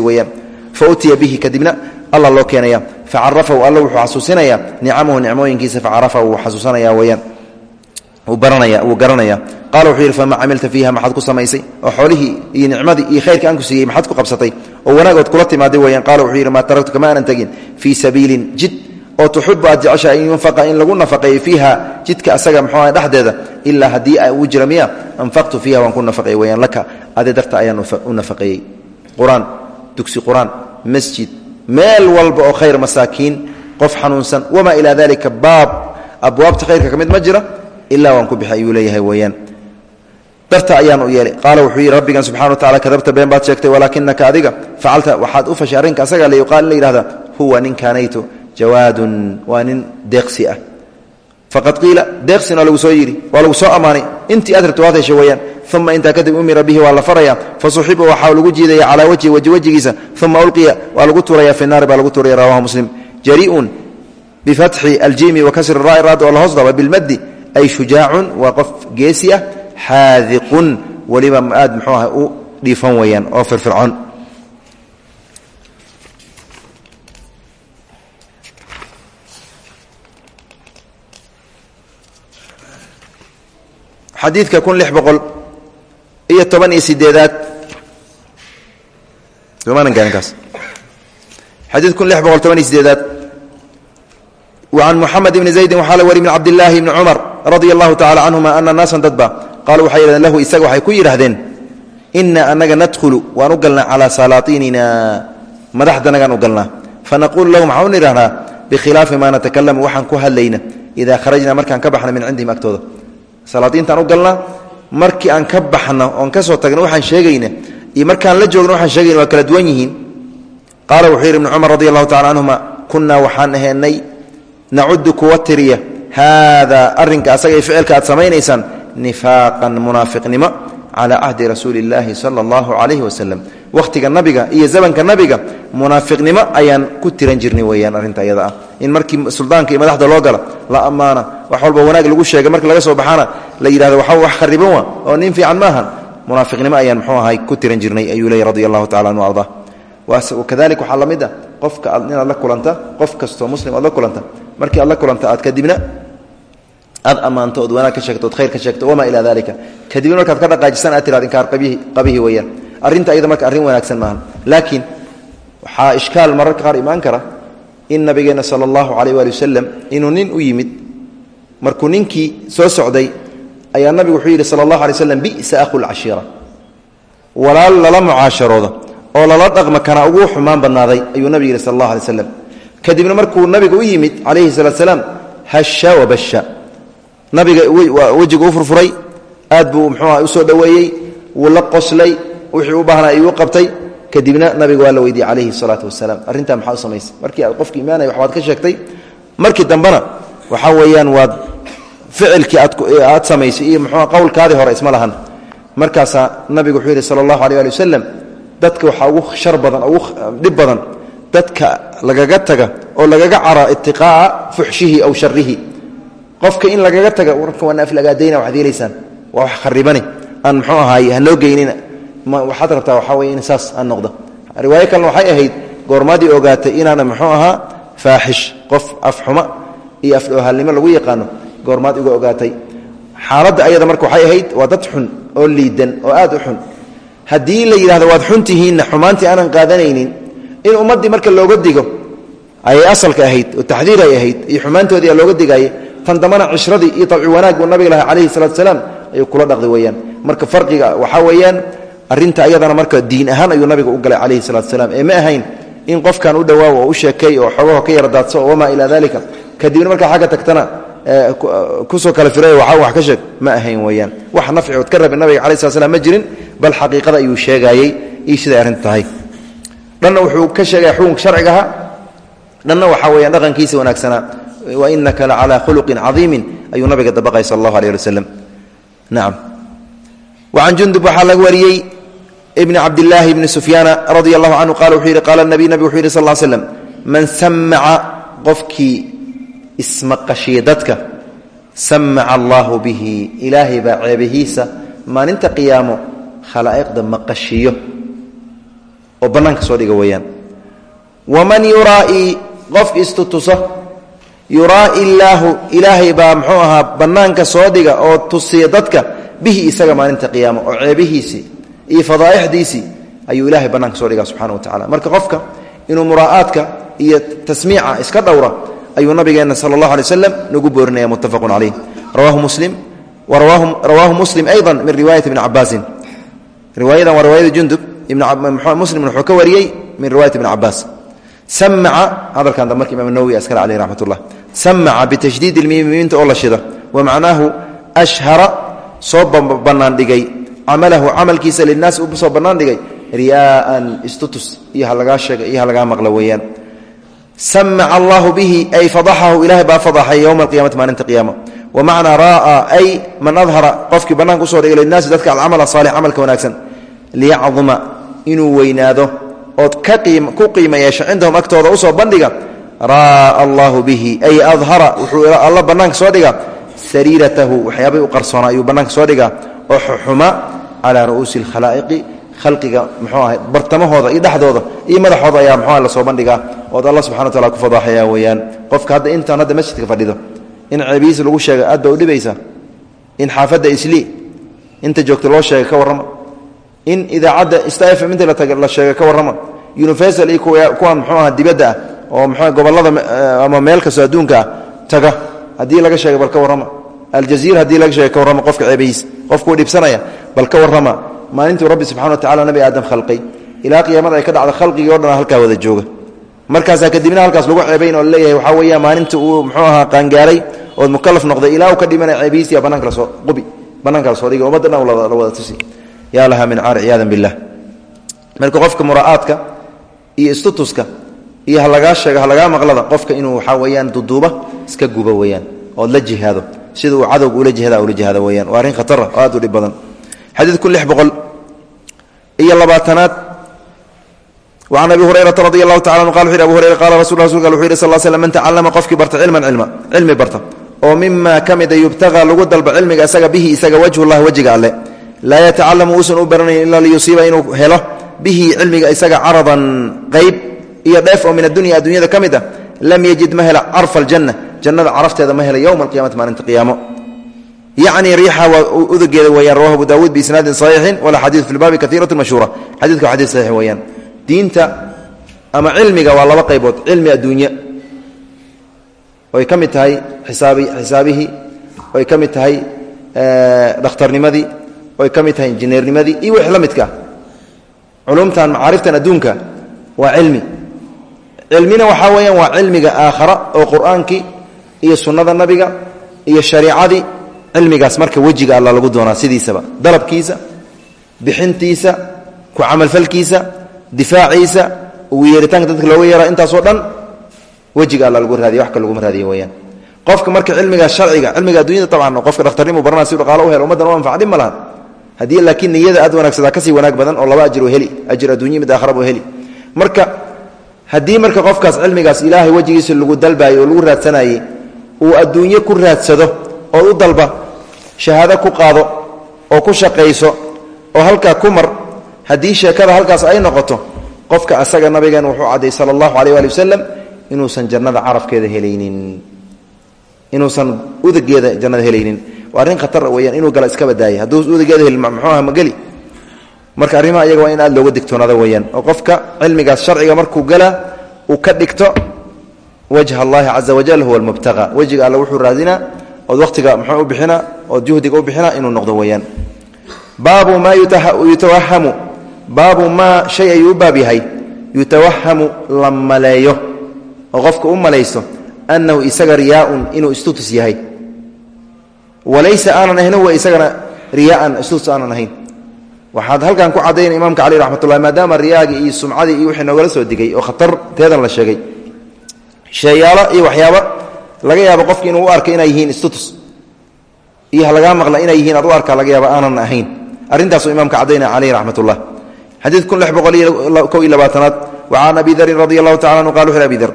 weyaan alla loo keenaya. Facarafahu alla wuxuu xasuusinaya nicamahu nicmooyinkiisa facarafahu wuu xasuusanaya weyaan wuu garanaya. Qaala wuxuu yidhi fama camilta fiiha? Maxaad ku samaysay? Oo xoolihii iyo nicmadii iyo khayrkii aan ku siiyey maxaad ku qabsatay? Oo wanaagood kula timaaday weyaan qaala wuxuu yidhi maa taraktu kama aanan tegin. Fii sabiilin jid. Oo tuxibu aad jecesha an yunfaqa in lagu nafaqeeyo fiiha jidka asaga mxuu ah dhexdeeda. Ilaa haddii uu jira miya anfaqtu fiiha waan ku nafaqeey weyaan laka adi darta ayaan meel walba oo khayr masaakiin qof xanuunsan wamaa ilaa dalika baab abwaabta khayrka ka mid ma jira ilaa waan ku bixi ayuu leeyahay weyaan darta ayaan u yeelay. Qaala wuxuu yidhi rabbigan subxana wa tacala kadabta been baad sheegtay walaakinaka adiga facalta waxaad u fashay arrinka asaga layuqaal in la yihahda huwa ninkaanayto jawaadun waa nin deeqsi ah. Faqad qiila deeqsina lagu soo yidhi waa lagu soo ammaanay intii aad rabta waad hesha weyaan uma intaa kadib umira bihi waa la faraya fasuxiba waxaa lagu jiidaya calaa wajhi wji wejigiisa. Uma ulqiya waa lagu tuuraya fi naari baa lagu tuuraya rawahu muslim. Jariun bifatxi aljiimi wa kasri raai raad oo la hoos daba bilmaddi ay shujaacun waa qof geesi ah xaadiqun. Weliba aad muxuu ah u dhiifan weyaan oo firfircoon xadiidka kun lix boqol iyo toban iyo sideedaad somaanankaankaas xadiid kun lix boqol toban iyo sideedaad an muxamed ibni zaydin waxaa la wari min cabdillaahi ibni cumar radia allahu tacala canhuma ana naasan dadba qaalu waxay yidhahdeen lahu isaga waxay ku yidhaahdeen ina anaga nadkhulu waan u galnaa calaa salaatiinina madaxdanagaan u galnaa. Fanaquulu lahum waxaan u idhahnaa bikhilaafi maa natakalamu waxaan ku hadlayna idaa kharajnaa markaan ka baxna min cindihim agtooda salaadiintaan u galnaa markii aan ka baxno oon ka soo tagno waxaan sheegayna iyo markaan la joogno waxaan sheegayna waa kala duwan yihiin. Qaala wuxuu yidhi ibnu cumar radi allahu tacala canhuma kunnaa waxaan ahaynay nacudu kuwa tiriya haadaa arrinka asaga iyo ficilka aad samaynaysaan nifaaqan munaafiqnimo calaa cahdi rasuuli illaahi sala allahu calayhi wasalam wakhtiga nabiga iyo zamanka nabiga munaafiqnimo ayaan ku tiran jirnay weyaan arrinta ayada ah. In markii suldaanka madaxda loo gala la ammaana wax walba wanaag lagu sheega marka laga soo baxana la yidhahdo waxa wax khariban wa oo nin fiican maahan munaafiqnimo ayaan muxuu ahay ku tiran jirnay ayuu leeyay radi allahu tacala arda. Wakadalik waxaa la mid ah qofka aad inaad la kulanta qof kastoo muslim aad la kulanta markii aad la kulanta aad kadibna aad ammaanto ood wanaag ka sheegto ood khayr ka sheegto wamaa ilaa arrinta ayada marka arrin wanaagsan maahan. Laakiin waxaa ishkaal mararka qaar imaan kara in nabigeenna sala allahu calayh waali wasalam inuu nin u yimid markuu ninkii soo socday ayaa nabigu wuxuu yidhi sala allahu alay slam bisa ahu lcashiira walaal lala mucaasharooda oo lala dhaqma kana ugu xumaan badnaaday ayuu nabigu yidhi sala allah alay slam kadibna markuu nabiga u yimid calayhi salaatu salaam hasha wabasha nabiga wejiga u furfuray aad buu mxuuaha u soo dhoweeyey wuu la qoslay wixii u baahnaa iyu qabtay kadibna nabiga waa la weydiiyey calayhi salaatu wasalaam arrintaa maxaa u samaysay markii aad qofki imaanaya waxbaad ka sheegtay markii dambena waxaa weeyaan waad ficilkii aad samaysay iyo mxua qowlkaadii hore isma lahan. Markaasaa nabigu wuxuu yidhi sala allahu alay ali wasalam dadka waxaa ugu shar badan ugu dhib badan dadka lagaga taga oo lagaga cara itiqaa'a fuxshihi aw sharihi qofka in lagaga taga warka waa naafilagaadayna waxad yeelaysaan waa wax kharibani aan muxuu ahaay hanoo geynina waxaad rabtaa waxaa weye in saas aan noqdo. Riwaayo kalena waxay ahayd goormaadii ogaatay inaana muxuu ahaa faaxish qof afxuma iyo afdhoohalnimo lagu yaqaano goormaad iga ogaatay. Xaaladda ayada marka waxay ahayd waa dad xun oo liidan oo aad u xun. Haddii la yidhahdo waad xun tihiinna xumaantii aanan qaadanaynin in ummaddii marka looga digo ayay asalka ahayd oo taxdiir ay ahayd iyo xumaantoodii aa looga digayay tan dambana cishradii iyo dabci wanaag buu nabiga laha calayhi salatu salaam ayuu kula dhaqday weyaan marka farqiga waxaa weeyaan arrinta ayadana marka diin ahaan ayuu nabiga u galay calayhi salatu salaam. Ee ma ahayn in qofkan u dhawaaw oo u sheekay oo xogaho ka yara daadso wamaa ilaa dalika kadibna markaa xagga tagtana ku soo kala firay waxaa wax ka sheeg ma ahayn weeyaan. Wax nafcigood ka rabi nabiga cala slat slam ma jirin bal xaqiiqada ayuu sheegaayey iyo siday arrinta tahay. Dhanna wuxuu ka sheegaya xukunka sharcigaha. Dhanna waxaa weyaan dhaqankiisa wanaagsanaa wa inaka la khuluqin cadiimin ayuu nabiga dabaqay sal allahu aleh waslem nacam wacan jundub waxaa laga wariyey ibni cabdillaahi ibni sufyaana radia allahu canhu qala wuxuu yidhi qaala nabiy nabig wuxuu yidhi sal l slam man samaca qofkii ismaqashiya dadka samaca allaahu bihi ilaahay baa ceebihiisa maalinta qiyaamo khalaa'iqda maqashiyo oo bannaanka soo dhiga weeyaan waman yuraa'ii qofki istutuso yuraai illaahu ilaahay baa muxuu ahaa bannaanka soo dhiga oo tusiya dadka bihi isaga maalinta qiyaamo oo ceebihiisii iyo fadaa'ixdiisii ayuu ilahay bannaanka soo dhigaa subxana wa tacala marka qofka inuu muraa'aadka iyo tasmiica iska dhowra ayuu nabigeena sal اllah alay slam nagu boorinaya muttafaqu calayh rawahu muslim rawaahu muslim ayضa min riwaayati ibni cabaasin riwaayadan waa riwaayada jundub muslim wuxuu ka wariyey min riwaayati ibni cabaas samaca hadalkan da marka imam nawowi askale aleyh raxmat ullah samaca bitashdiid ilmiimiinta oo la shida wa macnaahu ashhara soo bannaan dhigay. Camalahu camalkiisa linaasi u soo bannaan dhigay. Riyaaan istutus iyo halagaa sheega iyo halagaa maqla weeyaan. Samaca allahu bihi ay fadaxahu ilahay baa fadaxay yowma alqiyamati maalinta qiyaama wa macnaa ra'a ay man adhara qofkii bannaanka u soo dhigay linaasi dadka alcamal asaalix camalka wanaagsan. Liyacduma inuu weynaado ood ku qiima yeesho cindahum agtooda u soo bandhiga. Ra'a allahu bihi ay adhara wuxuu alla bannaanka soo dhiga sariiratahu waxyaabay u qarsoona ayuu bannaanka soo dhigaa oo xuxuma calaa ru'uusi alkhalaa'iqi khalqiga muxuu ahay bartamahooda iyo dhexdooda iyo madaxooda ayaa muxuu la soo bandhigaa ood alla subxana wa taala ku fadaaxaya weeyaan. Qofka hadda intaan hadda masjidka fadhido in ceebihiisa lagu sheega aad baa u dhibaysaa in xaafadda isli inta joogta loo sheega ka warrama in idaacadda stafm inta la sheega ka warrama universal iyo kuwan muxuu aha dibadda ah oo mxuu gobollada ama meel kastoo adduunka ah taga. Haddii laga sheega bal ka warrama aljaziira haddii laga sheega ka warrama qofka ceebihiisa qofkuu dhibsanaya bal ka warrama maalintuu rabbi subxana wa tacala nabi aadam khalqay. Ilaa qiyaamada ay ka dhacdo khalqigii o dhan halkaa wada jooga. Markaasaa kadibna halkaas lagu ceebayn oo la leeyahay waxaa weeya maalinta uu muxuu ahaa qaangaaray ood mukalaf noqday. Ilaa uu ka dhimanaya ceebihiisiya bananka la soo qubi bananka la soo dhigay ummadda dhan la wada tusi. Yaa laha min caar ciyaadan billah marka qofka muraa'aadka iyo istutuska iyo halagaa sheega halagaa maqlada sida uu cadowga ula jihada ula jihaado weyaan waa arrin khatara oo aad u dhib badan xadiidku lix boqol iyo labaatanaad وعن أبي هريرة رضي الله تعالى عنه قال وxu أبو هريرة قال رsuل رsulka وxu yhi صل سلم من تacلمa qofkii barta cilman cilma cilmi barta oo mima ka mida yubتغى lagu dalba cilmiga isaga bihi isaga wجه الlah wejiga alle laa yatacalamu uusan u baranayn ilaa liyusiiba inuu helo bihi cilmiga isaga caraضan qayb iyo dheef oo min adunya addunyada ka mid ah lam yجid ma hela carfa الjanة jannada carafteeda ma helay yowma alqiyamati maalinta qiyaamo. Yacni riixa waa udageeda weyaan rawahu abu daawuud biisnaadin saxiixin walxadiidu fi lbaabi kaiirat mashhuura. Xadidka waa xadid saxiix weeyaan. Diinta ama cilmiga waa laba qaybood cilmi adduunya oy ka mid tahay isaabi xisaabihii oy ka mid tahay eh, dhakhtarnimadii oy ka mid tahay injineernimadii iyo wix la midkaa culumtan macaariftan adduunka waa cilmi. Cilmina waxaa weeyaan waa cilmiga aakhara oo qur'aankii iyo sunnada nabiga iyo shariicadii cilmigaas marka wejiga alla lagu doonaa sidiisaba. Dalabkiisa bixintiisa ku camalfalkiisa difaaciisa ugu yeeritaanka dadka looga yeera intaasoo dhan wejiga alla lagu raadiya wax ka laguma raadiya weyaan qofka marka cilmiga sharciga cilmiga addunyada tabcan qofka dhakhtarnimu baranaa si dhaqaalo u helo ummaddan u anfac dhib ma lahan. Haddii laakiin niyada aad wanaagsadaa ka sii wanaag badan oo laba ajir heli ajir addunya mid aakhara buu heli. Marka haddii marka qofkaas cilmigaas ilaahay wejigiisa lagu dalbaayey oo lagu raadsanayey uu adduunye ku raadsado oo u dalba shahaado ku qaado oo ku shaqayso oo halkaa ku mar haddii sheekada halkaas ay noqoto qofka asaga nabigeen wuxuu cadday sala allahu aleyh waali wasalam inuusan jannada carafkeeda helaynin. Inuusan udageeda jannada helaynin. Waa arrin khatar weyaan inuu gala iska badaaya hadduu udageeda helin muxuu aha mageli marka arrimaha iyaga waa in aad looga digtoonaada weyaan oo qofka cilmigaas sharciga markuu gala uu ka dhigto wajha allahi caza wajal huwa almubtaqa wejiga alle wuxuu raadinaa ood wakhtiga muxuu u bixinaa ood juhdiga u bixinaa inuu noqdo weyaan baabu maa yutawahamu baabu maa shay ayuu u baab yahay. Yutawahamu la maleeyo oo qofka u malaysto annahu isaga riyaaun inuu istutus yahay. Walaysa aanan ahayn huwa isagana riyaaan istutus aanan ahayn. Waxaad halkan ku caddaynaya imaamka cali raxmatullahi maadaama riyaagii iyo sumcadii iyo wixii noogala soo digay oo khatarteedan la sheeyaalo iyo waxyaaba laga yaabo qofki inuu u arka inay yihiin istutus iyo halagaa maqla inay yihiin aad u arka laga yaaba aanan ahayn. Arrintaasuu imaamka caddaynaya caleyh raxmatullah. Xadiid kun lix boqol iyo kow iyo labaatanaad wa can abi darin radi allahu tacala anhu qala wuxu abi dar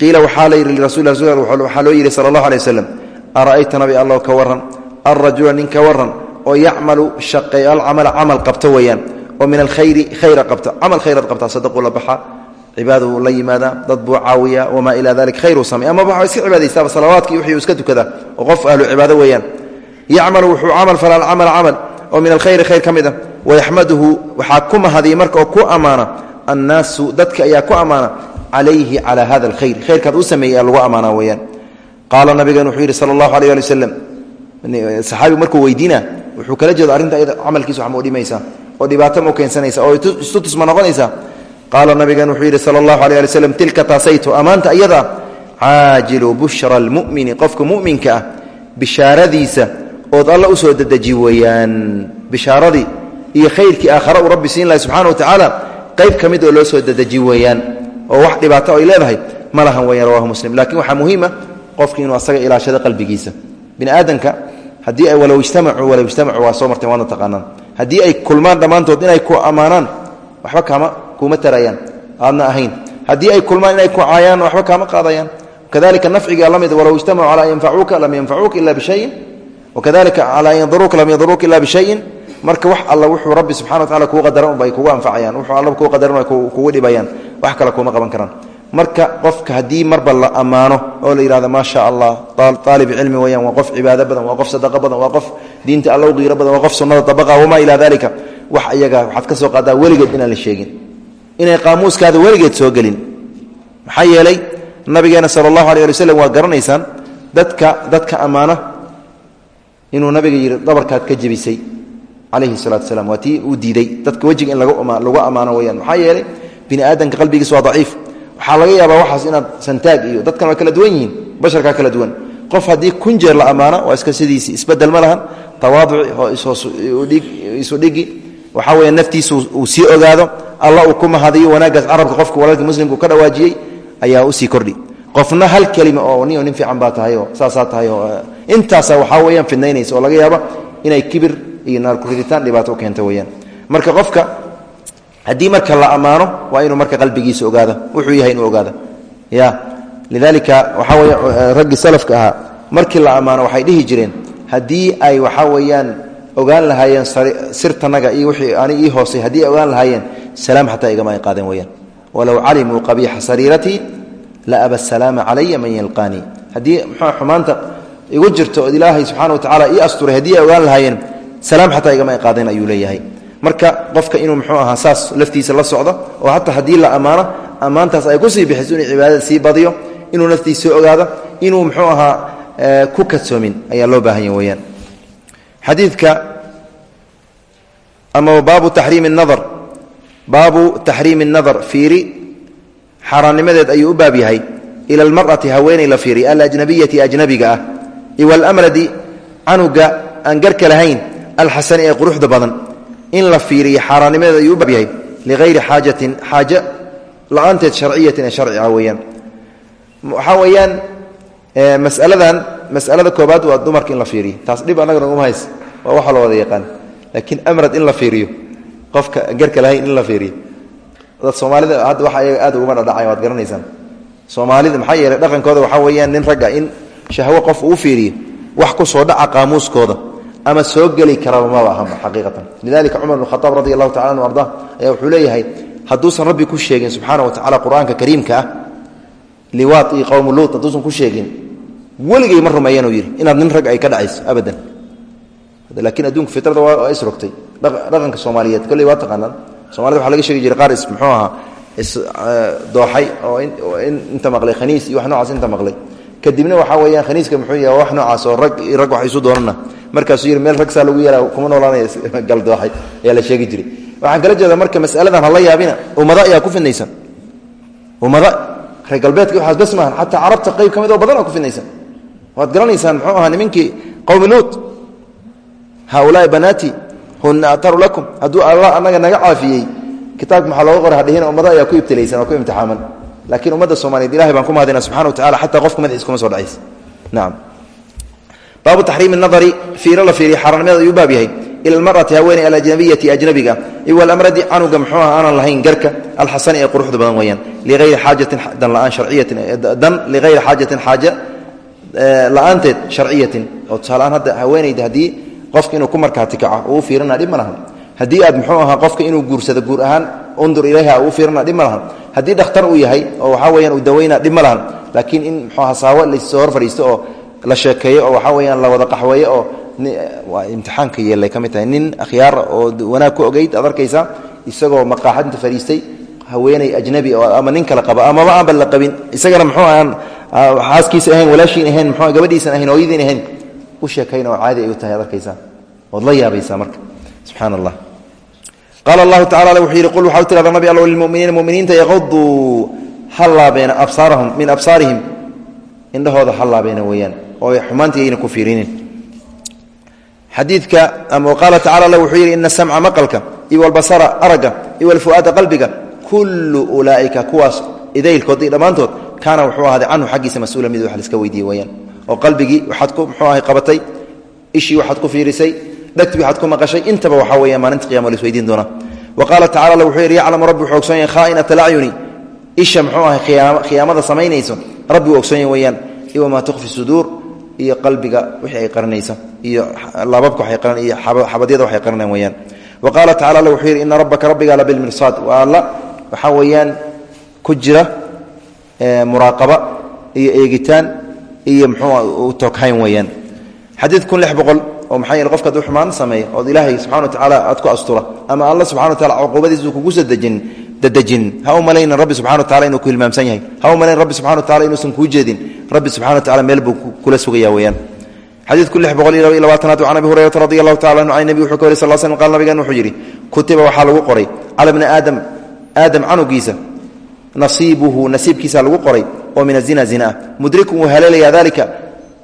qiila waxaa la yidhi lirasuuli waxaa loo yidhi sala allahu alay wasalam ara'ayta nabi allow ka warran alrajula nin ka warran oo yacmalu shaqeeyo alcamala camal qabto weeyaan oo min alkhayri khayra qabta camal khayraad qabtaa sadaquu la baxa cibaaduu la yimaadaa dad buu caawiya wamaa ilaa dalik khayruu samey amaba waxaa iska cibaadaystaaba salawaadkii wixii uu iska tukadaa oo qof ahlu cibaado weeyaan. Yacmalu wuxuu camal falaa alcamal camal oo min alkhayri khayr ka mid a wayaxmaduhu waxaa ku mahadiya marka oo ku ammaana annaasu dadka ayaa ku ammaana calayhi calaa hada alkhayr. Khayrkaad u sameeyey ayaa lagu ammaana weeyaan. Qaala nabigeen wuxuu yidhi sala allahu alay ali wasalam saxaabigu markuu weydiina wuxuu kala jeedo arrinta iyada camalkiisa wax qaala nabigeen wuxuu yidhi sala allahu alay ali waslem tilka taasaytu ammaanta iyada caajilu bushra almu'mini qofka mu'minka ah bishaaradiisa ood alla u soo weeyaan. Bishaaradii iyo khayrkii aakhare uu rabbi siin lahay subxana wa tacaala qayb ka mid oo loo soo dedeji weeyaan. Oo wax dhibaato ay leedahay ma lahan weeyaan rawahu muslim. Laakiin waxaa muhiima qofki inuu asaga ilaashado qalbigiisa. Bini aadamka haddii ay walow ijtamacuu walow ijtamacuu waa soo marteen waadna taqaanaan. Haddii ay kulmaan dhammaantood inay ku ammaanaan waxba kaama kuuma tarayaan. Aadna ahayn. Haddii ay kulmaan inay ku caayaan waxba kaama qaadayaan. Kadalika nafciga la mid walow ijtamacuu calaa an yanfacuuka lam yanfacuuka ila bishayin. Wakadalika calaa an yadaruuka lam yadaruuka ila bishayin. Marka wax alla wuxuu rabbi subxana wa tacala kuu qadaran unbay kugu anfacayaan. Wuxuu alla kuu qadaran ay kugu dhibayaan. Wax kale kuuma qaban karaan. Marka qofka haddii marba la ammaano oo la yidhahdo maa sha allah aalib cilmi weyaan waa qof cibaado badan waa qof sadaqo badan waa qof diinta alla u qiiro badan waa qof sunnada dabaqa wamaa ilaa dalika wax iyaga waxaad ka soo qaadaa weligeed inaan la sheegin inay qaamuuskaada weligeed soo gelin. Maxaa yeelay nabigeena sala allahu alay ali waslem waa dadka dadka ammaano inuu nabiga yidhi dabarkaad ka jebisay. Calayhi salatu salaam. Waa tii uu diiday. Dadka wejiga in lagu ammaano weyaan maxaa yeelay bini aadamka qalbigiisa waa daciif. Waxaa laga yaabaa waxaas inaad santaag iyo dadkan kala duwan yihiin basharkaa kala duwan. Qof haddii kun jeer la ammaano waa iska sidiisii isbeddel ma lahan. Tawaaduci isu dhigi waxaa weya naftiisa uu sii ogaado alla uu ku mahadiyo wanaaggaas carabka qofka walaalka muslimka ka dhawaajiyey ayaa u sii kordhi. Qofna hal kelima oo ni nin fiican baa tahay oo saasaa tahay oo intaasa waxaa weyaan laga yaaba inay kibir iyo naarkuriditaan dhibaato keento weyaan marka qofka haddii marka la ammaano waa inuu marka qalbigiisa ogaado wuxuu yahay inuu ogaado. Ya lidalika waxaa weya raggii salafka ahaa markii la ammaano waxay dhihi jireen haddii ay waxaa weeyaan ogaan lahaayeen sirtanaga iyo wixii ani ii hoosay haddii ogaan lahaayeen salaam xataa igama ay qaadeen weyaan walow calimuu qabiixa sariiratii la aba salaama calaya man yalqaanii haddii mxua xumaanta igu jirto ood ilaahay subxana wa tacala ii asturay haddii ay ogaan lahaayeen salaam xataa igama ay qaadeen ayuu leeyahay. Marka qofka inuu mxuu ahaa saas laftiisa la socdo oo hataa haddii la ammaano ammaantaas ay ku sii bixiso inuu cibaadada sii badiyo inuu naftiisa ogaado inuu mxuu ahaa ku kadsoomin ayaa loo baahanya weyaan xadiidka ama baabu taxriimi nadar baabu taxriimi nadar fiiri xaaraannimadeed ayuu u baab yahay. Ila almar'ati haweeney la fiiriy alajnabiyati ajnabiga ah. Iwalmradi canuga aan garka lahayn alxasani ee quruxda badan. In la fiiriyo xaaraannimadeed ayuu u baab yahay ligayri xaajatin xaaje masaladan masalada koobaad waa dumarka in la fiiriyo. Taas dhib annaga naguma hays waa waxa loo wada yaqaan. Laakiin amrad in la fiiriyo. Qofka garka lahayn in la fiiriyo. Dad soomaalida hadda waxa ayaga aad uguma dhadhacay waad garanaysaan. Soomaalida maxaa yeelay dhaqankooda waxaa weeyaan nin ragga in shahwo qof uu fiiriyo wax ku soo dhaca qaamuuskooda ama soo geli karaba maba ahanba xaqiiqatan. Lidalika cumar bn khaaab radi allahu tacala anu arda ayaa wuxuu leeyahay hadduusan rabbi ku sheegin subxaana wa tacala qur'aanka kariimka ah liwaat qowmu luut hadduusan ku sheegin weligay ma rumeeyan uu yidhi inaad nin rag ay ka dhacayso abadan. Laakiin adduunka fitrada waa isrogtay dhaqanka soomaaliyeed kolley waa taqaanaan. Somalida waxa laga sheegi jiray qaar is muxuu ahaa isdooxay oo inta maqlay khaniis iyo wax noocaas inta maqlay. Kadibna waxaa weeyaan khaniiska muxuu yahay wax noocaas oo rag rag wax isu doonana. Markaasuu yidhi meel rag lagu yeelaa kuma noolaanaya galdooxay ayaa la sheegi jiray. Waxaan kala jeedaa marka masaladan hala yaabina ummado ayaa ku fidnaysan. Ummada reer galbeedka waxaas bas maahan xataa carabta qayb ka mid oo badan oo ku fidnaysan waad garanaysaan muxuu ahaa nimankii qowmi luut? Haaulaai banaati huna ataru lakum. Hadduu alla annaga naga caafiyey kitaabka maxaa looga qora hadhihina ummado ayaa ku ibtilaysan oo ku imtixaaman. Laakiin ummadda soomaliyeed ilahay baan ku mahadina subxana wa tacala xataa qofka madaxiis kuma soo dhacaysa nacam baabu taxriimi nadari fiiro la fiiriya xaaraanimada ayuu baab yahay. Ila almar'ati haweeney alajnabiyati ajnabiga. Iyo walamradi canuga muxuu ah aanan lahayn garka. Alxasani ee quruxda badan weeyaan. Liayri xaajatin dan ligayri xaajatin xaaja la'aanteed sharciyatin oo tusaaleaan hadda haweenayda haddii qofka inuu ku markaati kaco uu fiirina dhib ma haddii aad muxuu ahaa qofka inuu guursado guur ahaan undur ilayha uu fiirina dhib ma haddii dhakhtar uu yahay oo waxaa weyaan uu daweyna dhib ma laakiin in muxuu aha saawo lassoo hor fadhiisto oo la sheekeeyo oo waxaa weyaan la wada qaxweeyo oo waa imtixaanka yeelay ka mid tahay. Nin akhyaar oo wanaag ku ogeyd aad arkaysaa isagoo maqaaxad inta fadhiistay haweeney ajnabi ama nin kale qaba amaba aanba la qabin. Isagana muxuu aan xaaskiisa ahayn walaashiin ahayn mxuu gabadhiisan ahayn hooyadiin ahayn u sheekayn oo caadi ay u tahay ad arkaysaa. Ood la yaabaysaa marka. Subxaana allah qaala allahu tacala wuxuu yidhi qul waxaa u tirahda nabi alla lilmuminiina muminiinta yaquduu ha absaarahum min absaarihim. Indhahooda ha weeyaan oo xumaantii ayna ku fiirinin. Xadiidka qaala tacala wuxuu yidhi ina samca maqalka iyo walbasara aragga qalbiga kullu ulaa'ika kuwaas idaylkood iyo dhammaantood wuxuu ahaaday canhu xaggiisa mas'uula mid wax laiska weydiiye weyaan oo qalbigii waxaad ku muxuu ahay qabatay ishii waxaad ku fiirisay dhegtii waxaad ku maqashay intaba waxaa weeya maalinta qiyama la isweydiin doonaa. Wa qaala tacala alla wuxuu yidhi yaclamu rabbi wuxuu yahay khaa'inata lacyuni isha muxuu ahay khiyaamada samaynayso rabbi uu yahay weyaan iyo wamaa tukhfi suduur iyo qalbiga wixii ay qaranayso iyo laababka waxay qaran iyo xabadyada waxay qaranayan weyaan wa qaala tacala alla wuxuu yidhi ina rabbaka rabbiga waxaa weeyaan ku jira muraaqaba iyo eegitaan iyo mxuu toghayn weeyaan. Xadiid kun lix boqol oo maxaa yeele qofka hadduu xumaan sameeya ood ilaahay subxana wa tacaala aad ku astura ama alla subxana wa tacala cuquubadiisa uu kugu soo dejin dadejin. Ha u malaynin rabbi subxana wa tacala inuu ku hilmaamsan yahay. Ha u malayn rabbi subxana wa tacala inuusan kuu jeedin. Rabbi subxana wa tacala meel buu kula sugaya weeyaan. Xadiid kun lix boqol iyo laba iyo labaatanaad can abi hurayrata radi allahu tacala anhu can nebi wuxuu ka wari sal slam qala nabigan wuxuu yidhi kutiba waxaa lagu qoray cala bni aadam aadam canugiisa nasiibuhu nasiibkiisa lagu qoray oo min azina zina. Ah mudrikun wuu haleelaya dalika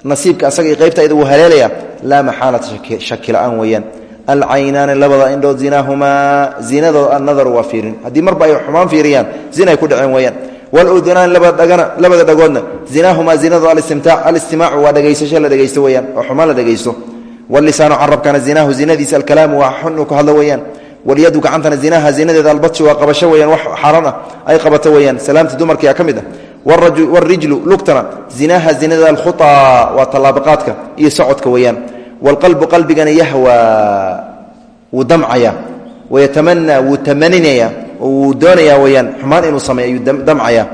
nasiibka asaga qaybtayda wuu haleelaya laa maxaalata shaki la'aan weeyaan. Alcaynaani labada indhood zinaahumaa zinadooda annadaru waa fiirin. Haddii marba ay xumaan fiiriyaan zina ay ku dhaceen weeyaan. Waludunaani labada dhagoodna zinaahumaa zinadooda alistimtaac alistimaacu waa dhegaysasho la dhegaysto weyaan oo xumaan la dhegaysto. Walisaanu carabkana walyadu gacantana zinaha zinadeeda albatshi waa qabasho weyaan wax xaaraan ah ay qabato weyaan salaamta dumarkiia ka mid ah wاrijlu lugtana zinaha zinada alkhuطa waa tallaabaqaadka iyo socodka weeyaan wاlqalbu qalbigana yahwa wuu damcaya wayatamanaa wuu tamaninaya wuu doonaya weyaan xumaan inuu sameeyo ayuu damcaya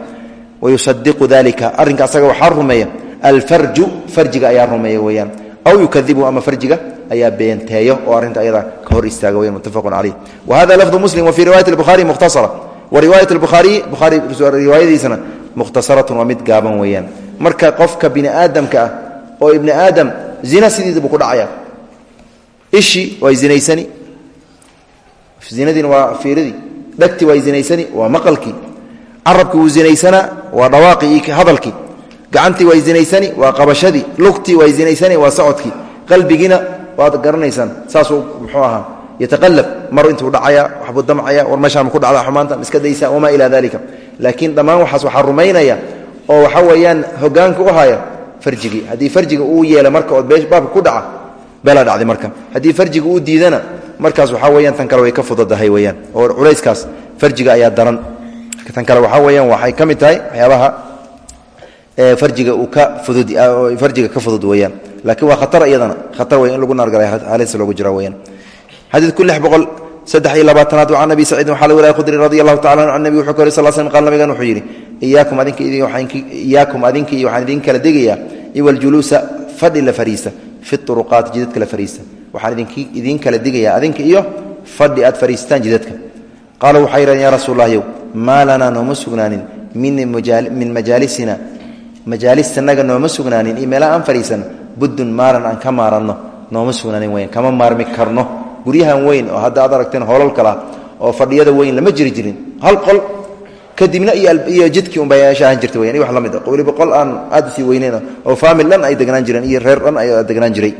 wayusadiqu dalika arrinka asaga waxaa rumeeya alfarju farjiga ayaa rumeeya weyaan aw yukadibu ama farjiga ayaa beenteeyo oo arrinta ayada ka hor istaaga weyan muttafaqu caleyh wa hada lafdu muslim wa fii riwayat اlbukhaari mukhtasara. Wa riwaayat اlbukhaariy bukhaari riwaayadiisana mukhtasaratun waa mid gaaban weeyaan. Marka qofka bini aadamka ah oo ibni aadam zina sidiisa buu ku dhacaya. Ishii way zinaysani. Zinadiina waa fiiradii dhegtii way zinaysani waa maqalkii carabkii wuu zinaysanaa waa dhawaaqii iyo hadalkii gacantii way zinaysani waa qabashadii. Lugtii way zinaysani waa socodkii qalbigiina waad garanaysaan saasuu muxuu ahaa yataqalab mar intuu dhacaya waxbuu damcaya war meeshaan ku dhacda xumaanta iska daysa wamaa ilaa dalika laakiin dhammaan waxaas waxaa rumaynaya oo waxa weeyaan hogaanka u haya farjigii haddii farjiga uu yeela marka ood baabka ku dhaca beela dhacday marka. Haddii farjiga uu diidana markaas waxaa weyaan tan kale way ka fududahay weyaan oo culayskaas farjiga ayaa daran. Tan kale waxaa weyaan waxay ka mid tahay waxyaabaha farjiga uu ka fudud farjiga ka fudud weyaan laakiin waa khatar iyadana. Khatar wey in lagu naargalay halis loogu jira weyaan xadiidku lix boqol saddex iyo labaatanaad can abi saciidin waxaa laga wariya khudri radi allahu tacala an nebi wuxuu ka wari sal slm qal nabigan wuxuu yidhi iyaakum adinka iyo waxaan idin kala degayaa iwaljuluusa fadhi la fariista fi uruqaati jidadka la fariista. Waxaan idiin kala digayaa adinka iyo fadhi aad fariistaan jidadka. Qaala waxay yidhahdeen ya rasuul lahyow maa lanaa nooma sugnaanin? Min majaalisina majaalistanaga nooma sugnaanin? Iyo meelaha aan fadhiisan buddun maalan aan ka maaranno nooma sugnaanin weyan kama maarmi karno. Guryahan weyn oo hadda aragteen hoolal kala oo fadhiyada weyn lama jiri jirin. Hal qol kadibna iyo jidkii unbay ahaan jirta weyan wax la mid a weliba qol aan aad u sii weyneyn oo faamil dhan ay degnaan jireen iyo reer dhan ay degnaan jiray.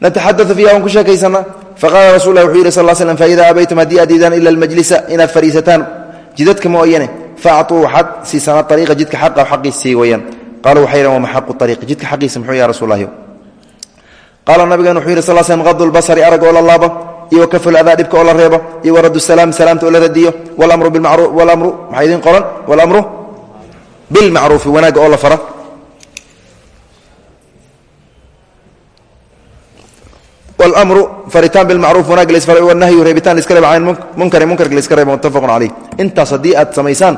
Nataxadau fiiha waan ku sheekaysana faqaala rasul lah wuxuu yidhi sal slm faidaa abaytum haddii aad diidaan ila almajlisa inaad fadhiisataan jidadka mooyane faacuu waxaad siisaan aariiqa jidka xaqa xaqiis sii weyaan qaaluu waxay yidhan wama xaqu ariiqi jidka xaqiisa muxuu ya rasullahi qaala nabigan wuxuu yidhi sal slm qadu lbasari arag oo la laabo iyo kaful adaa dhibka oo la reebo iyo waradu salaam salaamta oo la radiyo wlamru maxaa idin qoran? Wlamru bilmacruufi wanaagga oo la fara. Wlmru faritaan bilmacruuf wanaag laisfaray wanahyu reebitaan laiska reeba can munkari munkarka laiska reeba muttafaqun caleyh intaas haddii aad samaysaan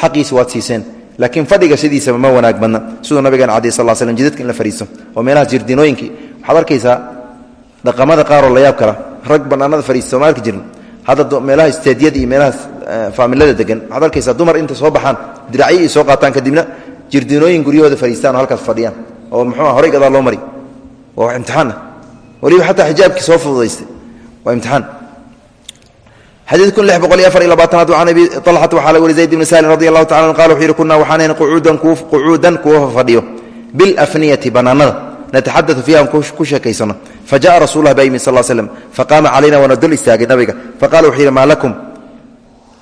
xaqiisa waad siiseen. Laakiin fadhiga sidiisaba ma wanaag badna siduu nabigeena cadiy sal slm jidadka in la fariisto oo meelahaas jirdinooyinkii waxaad arkaysaa dhaqamada qaaroo la yaab kala rag banaanada fariista sooma arki jirin. Hadda meelaha isteedyada iyo meelahaas faamilada degan waxaad arkaysaa dumar inta soo baxaan diracyo soo qaataan kadibna jirdinooyin guryahooda fariistaan oo halkaas fadhiyaan. Oo muxuua horay gadaa loo mari. Waa imtixaana waliba xataa xijaabkii soo fududaystay. Waa imtixaan xadiid kun lix boqol iyo afar iyo labaatanaad can abi alxata waxaa la weli zayd ibni salim radi allahu tacala an qala wuxuu yihi kunaa waxaanayn qucuudan kuwa fadhiyo bilafniyati banaanada nataxadau fiiha ku sheekaysano. Fajaءa rasulah baa yimid sal slm faqaama calayna waana dul istaagay nabiga. Faqala wuxuu yidhi maa lakum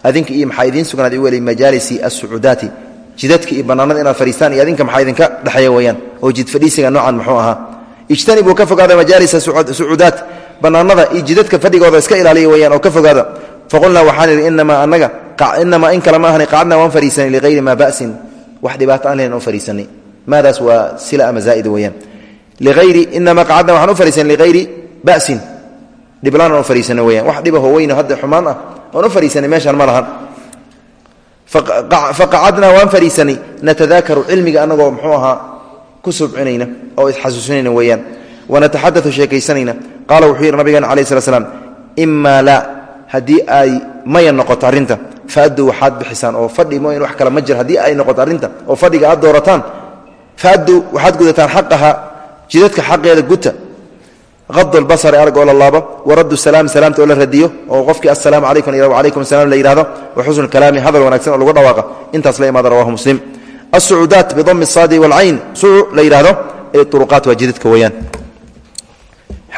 adinka iyo maxaa idiin sugnaaday u weli majaalisi asucudaati jidadka iyo banaanada inaad fadhiistaan iyo adinka maxaa idinka dhexeeya weyaan oo jid fadhiisiga noocan muxuu ahaa. Ijtanibuu ka fogaada majaalisa sucuudaat banaanada iyo jidadka fadhigooda iska ilaaliya weyaan oo ka fogaada. Faqulnaa waxaan idhi inamaa anaga inamaa in kale ma ahni qacadna waan fariisanay liayri maa basin. Wax dhibaato oo fariisanay maadaas waa sila ama zaa'ida weyaan liayri inamaa qacadna waxaan u fariisanay liayri basin. Dhiblaan aan u fariisana weyaan wax dhibaho hadda xumaan ah oon u fariisanay meeshaan ma lahan. Faqacadnaa waan fariisanay. Natadaakaru cilmiga mxuu ahaa ku subcinayna oo isxasuusinayna weyaan wanataxadau sheekaysanayna qaala wuxuu yidhi nabigeena cala slat slam imaa laa haddii ay maya noqoto arrinta faaduu waxaad bixisaan oo fadhi mooyn wax kale ma jir haddii ay noqoto arrinta oo fadhiga aad doorataan faaduu waxaad gudataan xaqaha jidadka xaqeeda guta qadu lbasari arag oo la laabo waraddu salaam salaamta oo la radiyo oo qofkii assalaamu calaykum wacalaykum assalam la yidhahdo wa xusnu kalaami hadal wanagsan oo lagu dhawaaqa. Intaas la imaada rawahu muslim. Asucuudaat bidami saadi walcayn sucu la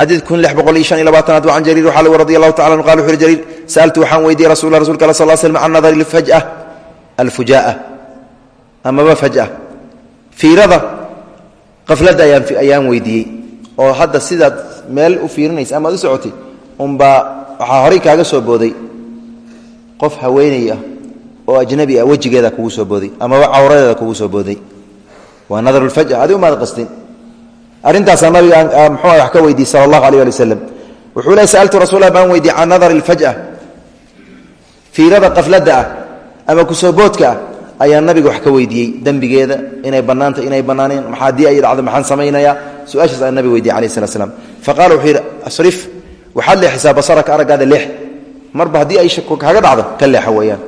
xadiid kun lix boqol iyo shan iyo labaatanaad wa can jariir waxaa lagu radi allahu tacala anu qala wuxu uhi jariir sa'altu waxaan weydiiyey rasul rasulka alla sal slm can nadari lfaj'a alfuja'a amaba faj'a. Fiirada qafladda ayaan weydiiyey oo hadda sidaad meel u fiirinaysa ama ad u socotay unbaa waxaa horay kaaga soo booday qof haweeney ah oo ajnabi ah wejigeeda kugu soo booday amaba cawradeeda kugu soo booday. Waa nadarulfaj'a adi umaad qastin arrintaasaa nabiga mxuu wax ka weydiiyey sala allahu aleh ali waslem wuxuu le sa'altu rasulah baan weydiiyey can nadari alfaj'a fiirada qafladda ah ama ku soo boodka ah ayaa nabiga wax ka weydiiyey dembigeeda. Inay bannaanta inay bannaaneen. Maxaa haddii ay dhacdo maxaan samaynayaa? Su'aashaas ayaa nabiga weydiye alayh slat slam faqala wuxuu yidhi asrif waxaad leexisaa basaraka araggaada leex. Marba haddii ay shako kaaga dhacdo ka leexa weeyaan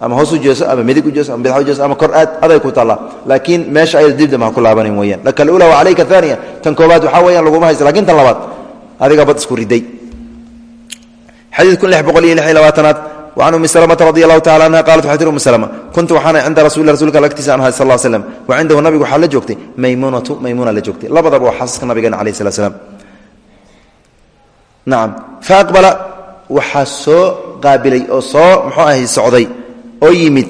ama hoos u jeeso ama midig u jeeso ama bidx u jeeso ama kor aad aday ku taallaa laakiin meesha ayada dibdam ha ku laabanin weeyaan. Lakal ula wacalayka aaniya tan koobaad waxaa weeyaan laguma haysta laakiin tan labaad adiga bad isku riday. Xadiidkun lix boqol iyo lix iyo labaatanaad wacan umi salamata radi allahu tacala anha qalat waxay tir umu salama kuntu waxaana cinda rasuuli rasuulka lagtiisa an ahay sal l slam wa cindahu nabigu waxaa la joogtay maymunatu maymuna la joogtay. Labadaba waa xaasaska nabigeena alayh salat slam nacam faaqbala waxaa soo qaabilay oo soo muxuu ahay socday oo yimid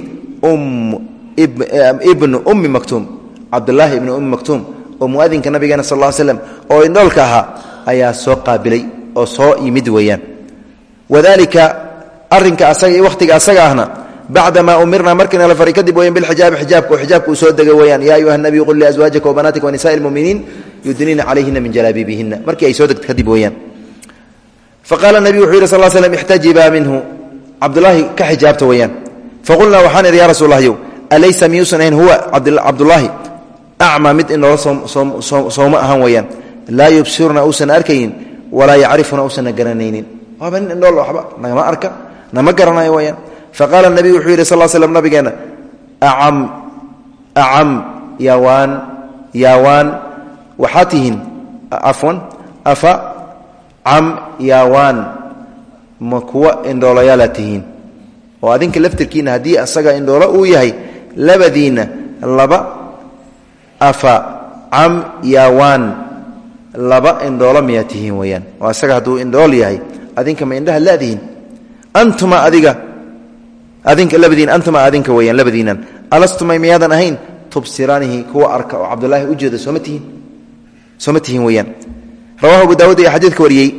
ibnu ummi maktuum cabdulaahi ibnu ummi maktuum oo muadinka nabigeena sal ll slam oo indhoolka ahaa ayaa soo qaabilay oo soo yimid weeyaan. Wadalika arinka asaga wakhtiga asaga ahna bacdamaa umirna markiina la faray kadib weyan bilxijaabi xijaabka oo xijaabka uu soo degay weeyaan yaa ayuha nabiyu qul liazwaajika wabanaatika wanisaai lmuminiin yudniina calayhina min jalaabiibihina markii ay soo degto kadib weeyaan. Faqaala nabiyu wuxuu yidhi sal l slm ixtajibaa minhu. Cabdulaahi faqulnaa waxaan idhi ya rasuul lahyow alaysa miyuusan ahayn huwa cabdulaahi acmaa mid indhoola sooma ahan weeyaan laa yubsiruna uusan arkaynin walaa yacrifuna uusanna garanaynin waaba nin indhool waxba nagama arka nama garanayo weyaan faqaala nabiyu wuxuu yidhi sal slm nabigeenna acam acam yawaan yaawaan waxaa tihiin afwan afa cam yaawaan ma kuwa indhoolayaala tihiin oo adinka laftirkiina haddii asaga indhoolo uu yahay labadiinna laba afa cam yawaan laba indhoolo miyaa tihiin weyaan oo asaga hadduu indhool yahay adinka ma indhaha ladihiin antuma adiga adinka labadiin antuma adinka weyaan labadiinan. Alastuma miyaadan ahayn? Tubsiraanihi kuwa arka oo cabdulaahi sooma tihiin? Sooma tihiin weyaan rawahu abu daawud ayaa xadiidka wariyey.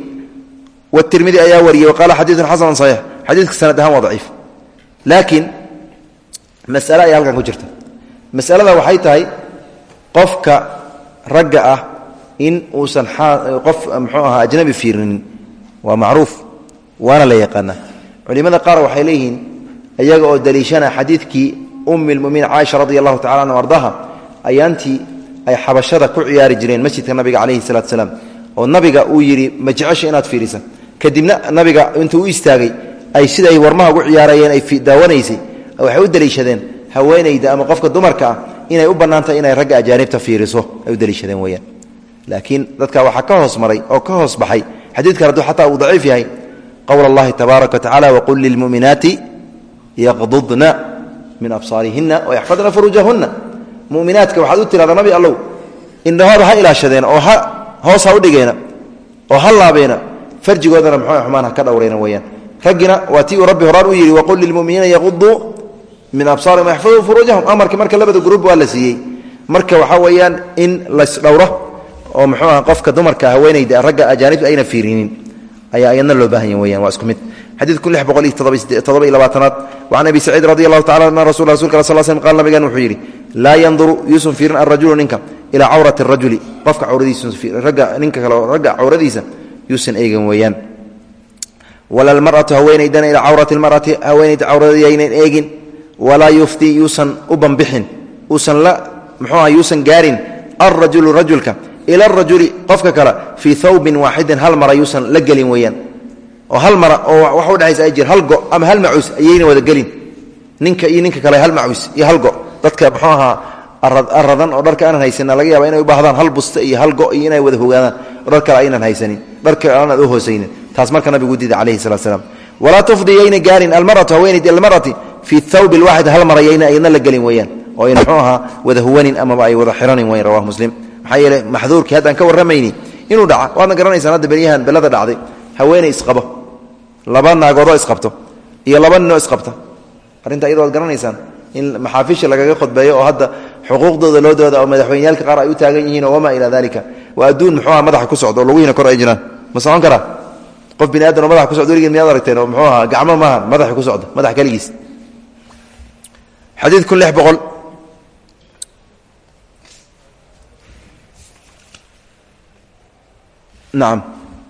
Watirmidi ayaa wariyey wa qaala xadiidun xasanun saxiix. Xadiidka sanad ahaan laakiin masale ayaa halkan ku jirta. Masalada waxay tahay qofka ragga ah in uusan qof muxuu ahaa ajnabi fiirinin waa macruuf waana la yaqaanaa. Culimada qaar waxay leeyihiin iyaga oo daliishana xadiidkii ummi lmuminiin caaisha radi allahu tacala an ardaha ay xabashada ku ciyaari jireen masjidka nabiga calayhi salatu salaam oo nabiga uu yidhi ma inaad fiirisa kadibna nabiga intuu u istaagay ay siday warmaha ugu ciyaarayeen ay daawanaysay waxay u daliishadeen haweenayda ama qofka dumarka ah inay u bannaantahay inay ragga ajaanibta fiiriso ay u daliishadeen weyaan laakiin dadka waxaa ka hoos maray oo ka hoos baxay xadiidkan hadduu xataa uu daciif yahay qowl allahi tabaaraka wa tacala waqul lilmu'minaati yaqdudna min absaarihina wayaxfadna furuujahunna muminaadka waxaad u tirahdaa nabi allow indhahooda ha ilaashadeen oo ha hoos ha u dhigeena oo ha laabeena farjigoodana muxuu xumaan ha ka dhowrayna weyaan raggina waa tii uu rabbi horaan u yidhi waqul lilmuminiina yaquduu min absaarihim yaxfaduu furuujahum. Amarkii marka labada gruub waa la siiyey. Marka waxaa weeyaan in laysdhowro oo muxuu aha qofka dumarka haweenayda ragga ajaanibta ayna fiirinin ayaa ayadna loo baahan ya weyaan waa isku mid. Xadiidku lix boqol iyo todoba iyo labaatanaad wacan abi saciid radi allahu tacala ana rasul rasulka al sl slm qal nabigan wuxuu yidhi laa yanduru yuusan fiirin alrajulu ninka ilaa cawrati rajuli qofka cawradiisaragga ninka kale ragga cawradiisa yuusan eegin weeyaan wala almar'atu haweenaydana ilaa cawrati lmar'ati haweenayda cawradayaynan eegin walaa yufti yuusan u bambixin uusan la muxuu aha yuusan gaarin alrajulu rajulka ila arajuli qofka kale fii thawbin waaxidin hal mara yuusan la gelin weeyaan oo hal mara oo waxa udhexaysa ay jir hal go ama hal macuus ayayna wada gelin ninka iyo ninka kale hal macuus iyo hal go dadka muxuu ahaa aradan oo dharka aanan haysanin laga yaaba inay u baahdaan hal busta iyo hal go iyo inay wada taas marka nabigu diida calayhi salatu slam walaa tufdi yayna gaarin almaratu haweenayd almarati fii thawbi lwaaxid hal mara yayna ayadna la gelin weeyaan. Oo ayna muxuu wada huwanin amaba ay wada xiranin weyan rawah muslim. Maxaa yeele maxduurkii haddaan ka warramayni inuu dhaca waadna garanaysaan hadda beryahan belada dhacday. Haweeney isqabo. Laba naagoodoo isqabto iyo laba ninoo isqabta. Arrinta iyado waad in maxaafisha lagaga khudbeeyo oo hadda xuquuqdooda loo dooda oo madaxweyneyaalka qaar ay u taagan yihiin oo wamaa ilaa dalika waa adduun muxuu madaxa ku socdo oo laguhiina kor ay jiraan. Ma karaa qof bini aadan oo madaxa ku socdo weligeed miyaad aragteen oo muxuu ahaa gacmo maahan madaxa ku socdo madax keligiis. Xadiid kun lix boqol. Nacam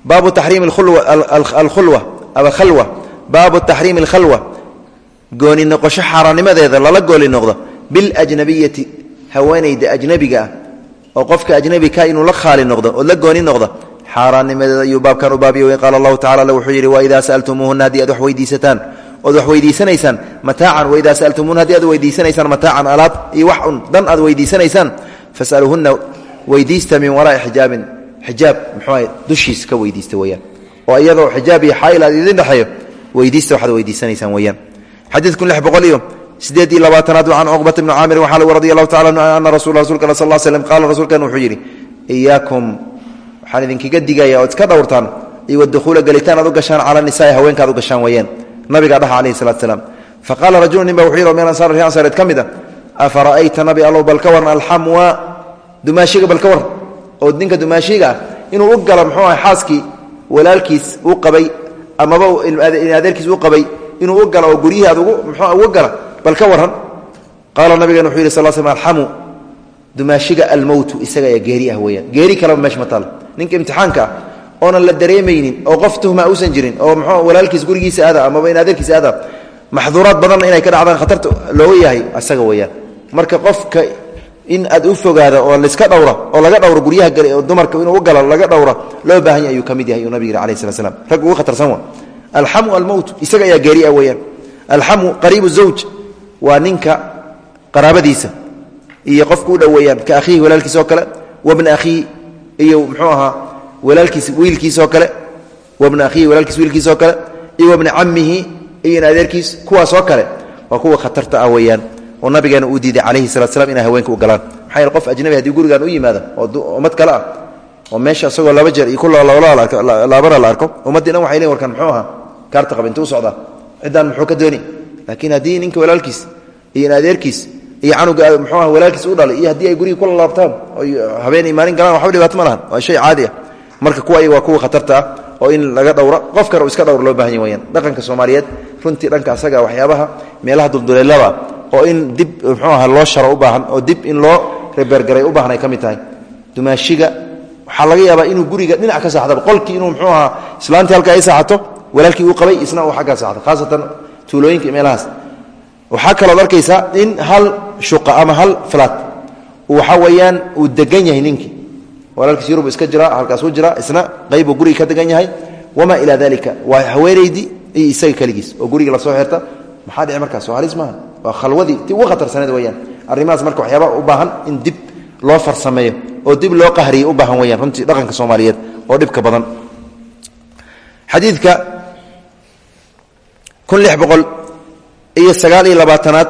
baabu taxriimi alkhulwa alkhalwa baabu taxriimi alkhalwa. Gooni noqosho xaaraannimadeeda lala gooli noqdo. Biljnabiyati haweenayda ajnabiga ah oo qofka ajnabika inuu la khaali noqdo oo la gooni noqdo xaaraannimadeeda ayuu baabkan u baabiyo qaala allahu tacala wuxuu yidhi waidaa sa'altumuuhuna haddii aad wax weydiisataan ood wax weydiisanaysaan mataacan waidaa sa'altumuuna haddii aad weydiisanaysaan mataacan alaab iyo wax un dan aad weydiisanaysaan fasaluuhunna weydiista min waraai xijaabin xijaab muxuu dushiisa ka weydiista weyaan oo iyadoo xijaab iyo xaayil aad idin dhexeeyo weydiista waxaad weydiisanaysaan weyaan xadiidkun lix boqol iyo sideed iyo labaatanaad can cuqbata bni caamirin waxaa lagu radi allahu tacala anhu ana rasul rasulka al sal slm qaala rasuulkan wuxuu yidhi iyaakum waxaan idinkaga digaya ood iska dhowrtaan iyo wadukhuula gelitaan aad u gashaan cala nisaai haweenka ad u gashaan weyaan nabigaa dhaha calayhi salatu salaam. Faqaala rajulu nin ba wuxuu yidhi min ansaar ri ansaareed ka mid a afara'ayta nabi allow bal ka waran alxamwa dumaashiga bal ka waran oo ninka dumaashiga ah inuu u galo muxuu aha xaaskii walaalkiis uu qabay amaba adeerkiis uu qabay inuu u galo oo guryihii aad mxuu uga gala bal ka waran qaala nabigan wuxuu yidhi sal sl alxamu dumaashiga almowtu isaga ayaa geeri ah weyaan geeri kaleba meesha ma taal. Ninka imtixaanka ah oonan la dareemaynin oo qof tuhma uusan jirin oo mxuu walaalkiis gurigiisa aada amaba in adeerkiisa aada maxduuraad badanna inay ka dhacdaan khatarta looga yahay isaga weyaan marka qofka in aad u fogaado oo laiska dhowra oo laga dhowro guryaha gale oo dumarka inuu u galo laga dhowra loo baahan yahy ayuu ka mid yahay uu nabig yidhi alayh slat slam rag ugu khatarsan wa alxamu almowt isaga ayaa geeri ah weyaan alxamu qariibu zawj waa ninka qaraabadiisa iyo qofka u dhoweeyaan ka akhiihi walaalkiis oo kale wabna akhiihi iyo muxuu ahaa walaalkiis wiilkiisoo kale wabna akhiihi walaalkiis wiilkiisoo kale iyo wabna camihi iyo in adeerkiis kuwaasoo kale waa kuwa khatarta ah weeyaan oo nabigeena uu diiday calayhi salatu slam inay haweenka u galaan. Maxaa yeele qof ajnabi haddii gurigaan u yimaado oo ummad kale ah oo meesha isagoo laba jeer iyo kulaabana la arko ummaddii dhan waxay leeyin warkan muxuu ahaa kaarta qaba intuu socdaa ciddaan muxuu ka dooni laakiin haddii ninka walaalkiis iyo in iyo canuga ah walaalkiis u dhalay iyo haddii ay gurigii kula laabtaan oy habeenay maalin galaan waxba dhibaato ma lahan. Waa shay caadi ah. Marka kuwa iyaga waa kuwa khatarta ah oo in laga dhowra. Qof kale iska dhowr loo baahan ya weyaan dhaqanka soomaaliyeed runtii dhanka asaga waxyaabaha meelaha dulduleelada oo in dib muxuu aha loo sharo u baahan oo dib in loo rebeergaray u baahan ay ka mid tahay. Dumaashiga waxaa laga yaabaa inuu guriga dhinac ka saaxdaba qolkii inuu muxuu ahaa islaantii halka ay saaxato walaalkii uu qabay isna uu aggaa saaxdo khaasatan tuulooyinka meelahaas. Waxaa kalood arkaysaa in hal shuqa ama hal flat. Waxa weeyaan uu degan yahay ninkii walaalkiis yurub iska jira halkaasuu jira isna qaybuu guriga ka degan yahay. Wamaa ilaa dalika waa haweenaydii iyo isaga keligiis. Oo guriga la soo xirta maxaa dhici markaas soo halis maaha. Waa khalwadii ti ugu khatarsaneed weyaan arrimahaas marka waxyaabaa u baahan in dib loo farsameeyo oo dib loo qahriyo u baahan weyaan runtii dhaqanka soomaaliyeed oo dhibka badan. Xadiidka kun lix boqol iyo sagaal iyo labaatanaad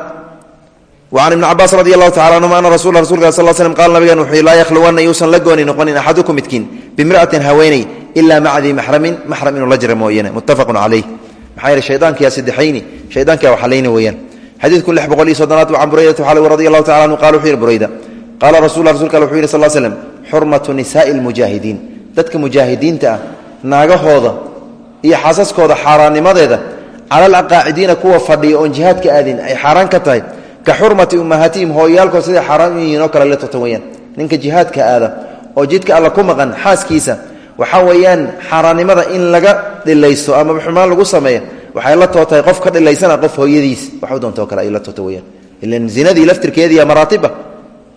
wacan ibni cabaas radi allahu tacala anhuma ana rasul rasulka sal slm qala nabigan wuxuu laa yakhluwanna yuusan la gooni noqonin axadukum midkiin bimra'atin haweeney ilaa maca dii maxramin maxram inuu la jira mooyane muttafaqun calayh maxaa yeele shaydaankiyaa saddexayni shaydaankiyaa waxalayni weeyaan xadiidku lix boqol iyo soddonaad wa can buraydata waxaa radi allahu tacala anhu qala wuxuu yihi burayda qaala rasul rasulka al wuxuu yihi sal slm xurmatu nisaai lmujaahidiin dadka mujaahidiinta ah naagahooda iyo xaasaskooda xaaraannimadeeda cala alaqaacidiina kuwa fadhiya oon jihaadka aadin ay xaaraan ka tahay ka xurmati ummahaatihim hooyaalkood siday xaaraan u yihiin oo kale la tota weyaan ninka jihaadka aada oo jidka alla ku maqan xaaskiisa waxaa weeyaan xaaraannimada in laga dhilaysto waxay la tootahay qof ka dhilaysana qof hooyadiis. Wax u doontoo kale ay la toota weyaan ilan zinadii laftirkeediiya maraatiba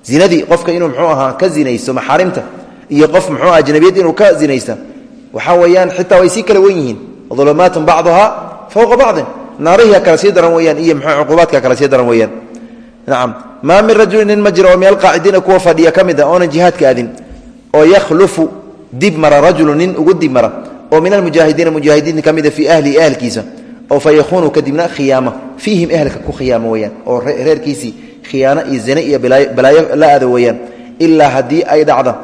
zinadii qofka inuu muxuu ahaa ka zinaysto maxaarimta iyo qof muxuu ajnabiyad inuu ka zinaysta waxaa weeyaan xitaa way sii kala wen yihiin. Ulumaatun bacduhaa fowqa bacdin naarihiia sii daran weyaan iyo mxuu cuqubaadka kala sii daran weyaan nacam maa min rajulin nin ma jiro oo meel qaacidiina kuwa fadhiya ka mid a oonan jihaadka aadin oo yakhlufu dib mara rajulu nin ugu dib mara oo min almujaahidiina mujaahidiinta ka mida fii ahlihi ahlkiisa oo fa yakuunu kadibna khiyaama. Fiihim ehelka ku khiyaamo weyaan oo reerkiisii khiyaano iyo zine iyo balaayo la aado weyaan ilaa haddii ay dhacda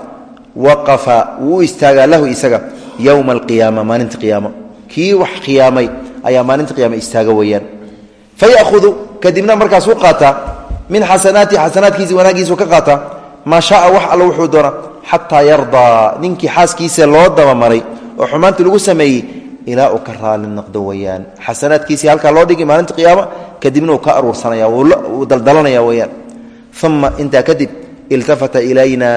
waqafa wuu istaagaa lahu isaga yowma alqiyaama maalinta qiyaamo kii wax khiyaamay ayaa maalinta qiyaama istaaga min xasanaati xasanaadkiisi wanaagiisu ka qaataa maa shaaa wax alla wuxuu doona xataa yardaa ninkii xaaskiisa loo dabamaray oo xumaantii lagu sameeyey ilaa uu ka raali noqdo weyaan xasanaadkiisii halkaa loo dhigi maalinta qiyaama kadibna uu ka aruursanaya wuu daldalanaya weyaan uma intaa kadib iltafata ilayna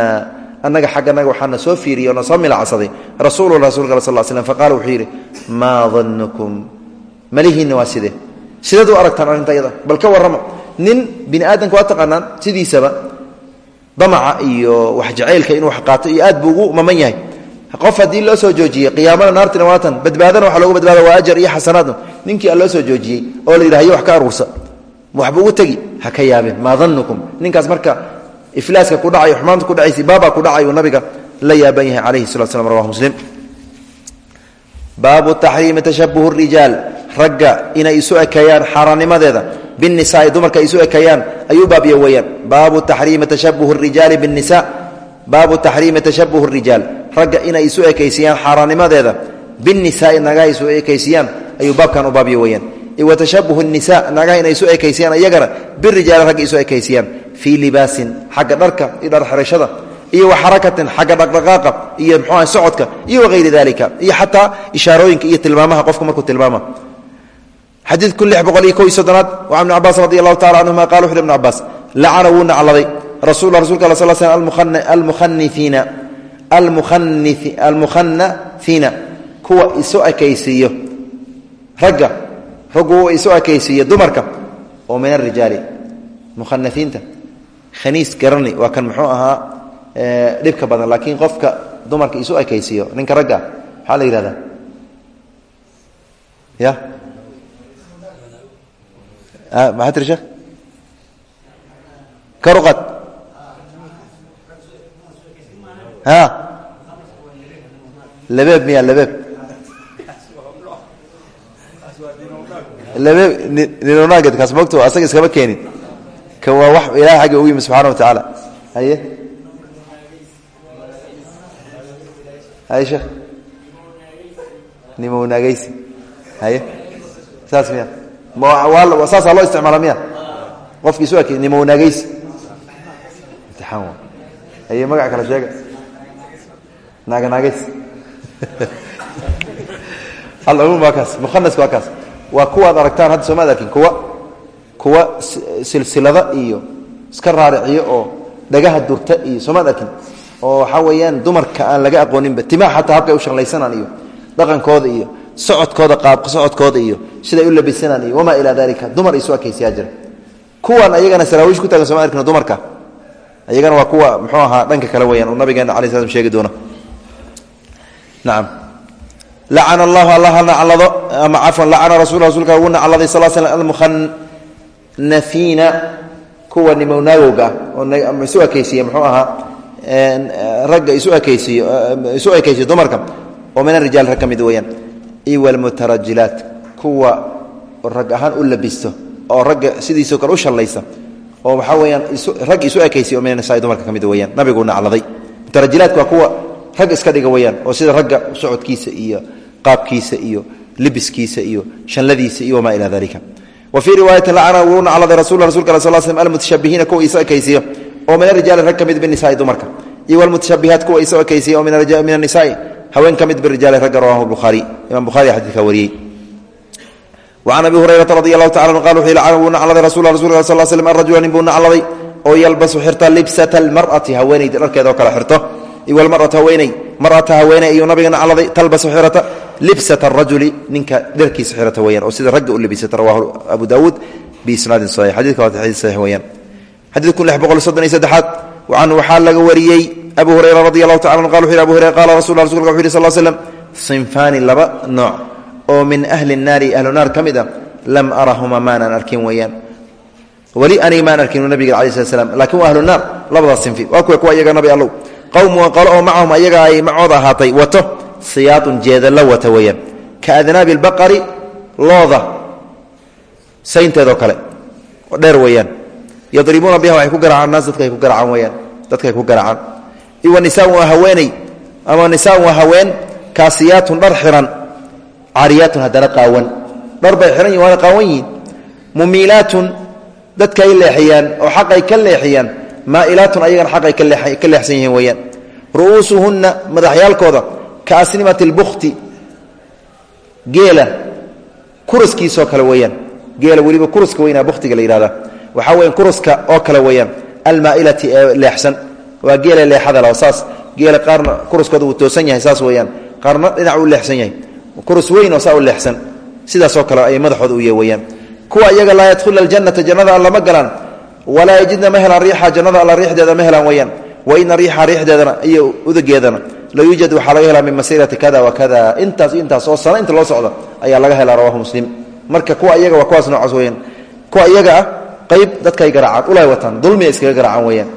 annaga xagganaga waxaana soo fiiriyey oo soo milacsaday rasuulu rasulka sal slm faqala wuxuu yidhi maa dannukum malihiinna waa sidee? Sideed u aragtaan arrinta yada bal ka warrama nin bini waa taqaanaan sidiisaba damaca iyo wax jacaylka inuu wax qaato iyo aad buu ugu maman yahay. Qof haddii loo soo joojiyey qiyaamada naartina waatan badbaadana waxa loogu badbaada waa ajar iyo xasanaadna. Ninkii a loo soo joojiyey oo la yidhahyo wax ka aruursa waxba ugu tegi ha ka yaabeen maa dannukum? Ninkaas marka iflaaska ku dhacay xumaanta ku dhacaysa baabaa ku dhacay nabiga la yaaban yahay calayhi salatu slam rawahu muslim. Baabu taxriimi tashabuh rijaal ragga inay isu ekeeyaan xaaraannimadeeda binisaai dumarka isu ekeeyaan ayuu baabiya weyaan baabu taxriimi tashabuh rijaali binisa baabu taxriimi tashabuh rijaal ragga inay isu ekaysiiyaan xaaraannimadeeda binisaai nagaha isu ekaysiyaan ayuu baabkan u baabiya weyaan wa tashabuh nisa nagaha inay isu ekaysiyaan iyagana birijaali ragga isu ekaysiyaan fii libaasin xagga dharka iyo dharxirashada iyo wa xarakatin xagga dhaqdhaqaaqa iyo mxuah socodka iyo wahayri dalika iyo xataa ishaarooyinka iyo tilmaamaha qofku markuu tilmaama xadiid kun lix boqol iyo ko iyo soddonaad wacan ibni cabaas radi allahu tacala canhuma qala wuxu ibn cabaas lacana wuu nacladay. Rasul rasulka al sl sl almukhaniiina almukhanahiina kuwa isu ekaysiiyo ragga raggu isu ekaysiiyo dumarka oo min arijaali mukhanafiinta khaniis garani waa kan muxuu ahaa dhibka badan laakiin qofka dumarka isu ekaysiiyo ninka ragga maxaa la yihahdaa ya maxaa tiri sheekh karuqad ha labeeb miya labeeb ninonaageedkaas mogto asaga iskama keenin kan waa wax ilahay xagga ugu yimi subxana wa tacaala haye haye sheekh nimonaageysi haye saas miya saasaa loo isticmaala miya? Qofki isu ake nimonaageysi imtixaan wa haye magac kale sheega. Naaganaageysi alcumuum waa kaas mukhanaska waa kaas. Waa kuwaad aragtaan hadda soomaad arkin kuwa kuwa silsilada iyo iska raariciyo oo dhagaha durta iyo soomaad arkin. Oo waxaa weeyaan dumarka aan laga aqooninba timaha xataa habkay u shaqlaysanaan iyo dhaqankooda iyo socodkooda qaab socodkooda iyo siday u labisanaan iyo wamaa ilaa dalika dumar isu akaysiyaa jira. Kuwan ayagana saraawiish ku taagan soma arkino dumarka. Ayagana waa kuwa muxuu ahaa dhanka kale weyaan uu nabigeena alai slam sheegi doona nacam lacana allahu allah ha naclado ama cafwan lacana rasul rasulka ugu nacladay sal sl almukhanafiina kuwa nimownaagowga isu ekaysiiye muxuu ahaa ragga isu ekaysiiyo isu ekaysiyo dumarka oo min arijaal rag ka mid weeyaan iyo walmutarajilaat kuwa rag ahaan u labisto oo ragga sidiisoo kale u shallaysa oo waxaa weyaan rag isu ekaysiy oo min anisaai dumarka ka mid weyaan nabiguu nacladay. Mutarajilaadku waa kuwa rag iska dhiga weyaan oo sida ragga socodkiisa iyo qaabkiisa iyo libiskiisa iyo shanladiisa iyo wamaa ilaa dalika wa fii riwaayatin lacana wuu nacladay rasul rasulka sal slm almutashabihiina kuwa isu ekaysiiyo oo min arijaali rag ka mid binisaai dumarka iyo walmutashabihaat kuwa isu ekaysiiya oo min anisaai haween ka mid birijaali ragga rawahu buhaari imam buhari xadiidka wariyey. Wacan abi hurayrata radi qal wuxuu lacana wuu nacladay rasul rasulka sal slm arajula nin buu nacladay oo yalbasu xirta libsata almar'ati haweenayda dharkeeda oo kale xirto. Iwalmarata haweeney marata haweeney ayuu nabiga nacladay talbasu xirata libsata arajuli ninka dharkiisa xirata weyaan oo sida ragga u labisata rawahu abu daawuud biisnaadin saxiix xadidka waa xadiid saxiix weyaan xadiid kun lix boqol soddon iyo saddexaad canhu waxaa laga wariyey abu hurayra radi allahu qal wuxu yhi abu hurayra qala rasul rasulka wuxu yhi sal slam sinfaani laba nooc oo min ahli nnaari ahlu naar ka mid a lam arahuma maanaan arkin weeyaan. Weli aniga maan arkin nabiga ala slat slam laakiin waa ahlu naar labadaas sinfi. Waa kuwa kuwa iyaga nabi allow. Qowmun qolo oo macahum ayaga ay macooda ahaatay wato siyaadun jeedalla wata weeyaan. Ka adnaabi albaqari looda saynteedoo kale dheer weeyaan. Yadribuuna biha waxay ku garaacaan naas dadka ay ku garaacaan weyaan dadka ay ku garaacaan iwa nisaan waa haweeney ama nisaan waa haween kaasiyaatun dhar xiran caariyaatun haddana qaawan. Dhar bay xiran yihiin waana qaawan yihiin. Mumiilaatun leexiyaan oo xaqay ka leexiyaan maailaatun ayagana xaqay ka leexsan yihiin weyaan ru'uusuhunna madaxyaalkooda ka asnimati lbukti geela kuraskiisoo kale weeyaan. Geela weliba kuraska weynaa buktiga la yihahda waxaa weya kuraska oo kale weeyaan. Almaailati ee leexsan waa geela leexada lao saas geela qaarna kuraskooda wuu toosan yahay saas weeyaan. Qaarna dhinac uu leexsan yahay. Kurus weyn oo saa u leexsan. Sidaasoo kale ay madaxooda u weyaan kuwa iyaga laa yadkhulna aljannata jannada alla ma galaan. Walaa yajidna ma helaan riixa jannada alla riixdeeda ma helaan weyaan wa ina riixa riixdeedana iyo udageedana la yuujad waxaa laga helaa min masiirati kada wa kada. Intaas intaas oo sano inta loo socda ayaa laga helaa rawahu muslim. Marka kuwa iyaga waa kuwaas noocaas weyaan kuwa iyaga ah qayb dadkaay garaacaan ulay wataan dulmiya iskaga garaacaan weyaan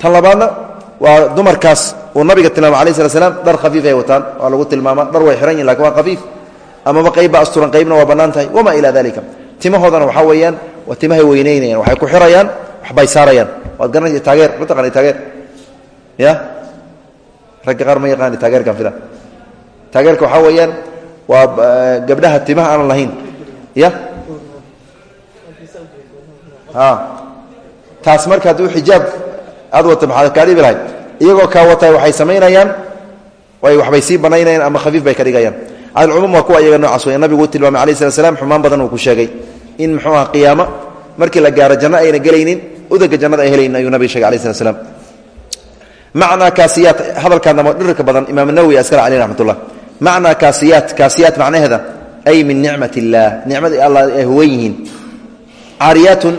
tan labaadna waa dumarkaas uu nabiga tilmaamay alai slat slam dhar khafiif ay wataan waa lagu tilmaama dhar way xiran yihiin laakiin waa khafiif. Amaba qaybbaa asturan qaybna waa bannaan tahay wamaa ilaa dalika timahoodana waxaa weeyaan waa timahay weynaynayaan waxay ku xirayaan waxbay saarayaan. Waad garanaysa taageer ma taqaani taageer? Ya? Ragga qaar ma yaqaani taageerkan fila taageerka waxaa weeyaan waa gabdhaha timaha aanan lahayn. Ya? Taas marka hadduu xijaab aad wata maxaad kaa dhibi lahayd. Iyagoo kaa watay waxay samaynayaan waxbay sii banaynayaan ama khafiif bay ka dhigayaan. Calcumuum waa kuwa iyaga noocaas weya nabigu u tilmaamay alayh slat slam xumaan badan uu ku sheegay in muxuu aha qiyaamo markii la gaaro janno ayna gelaynin udaga jannada ay helaynin ayuu nabiga shegay alay slat slam macnaa kaasiyaat hadalkaa damo dhirka badan imaam nawowi askar caleyh raxmat ullah macnaa kaasiyaat kaasiyaat macnaheeda ay min nicmat illaah nicmadii allah ay huwan yihiin. Caariyaatun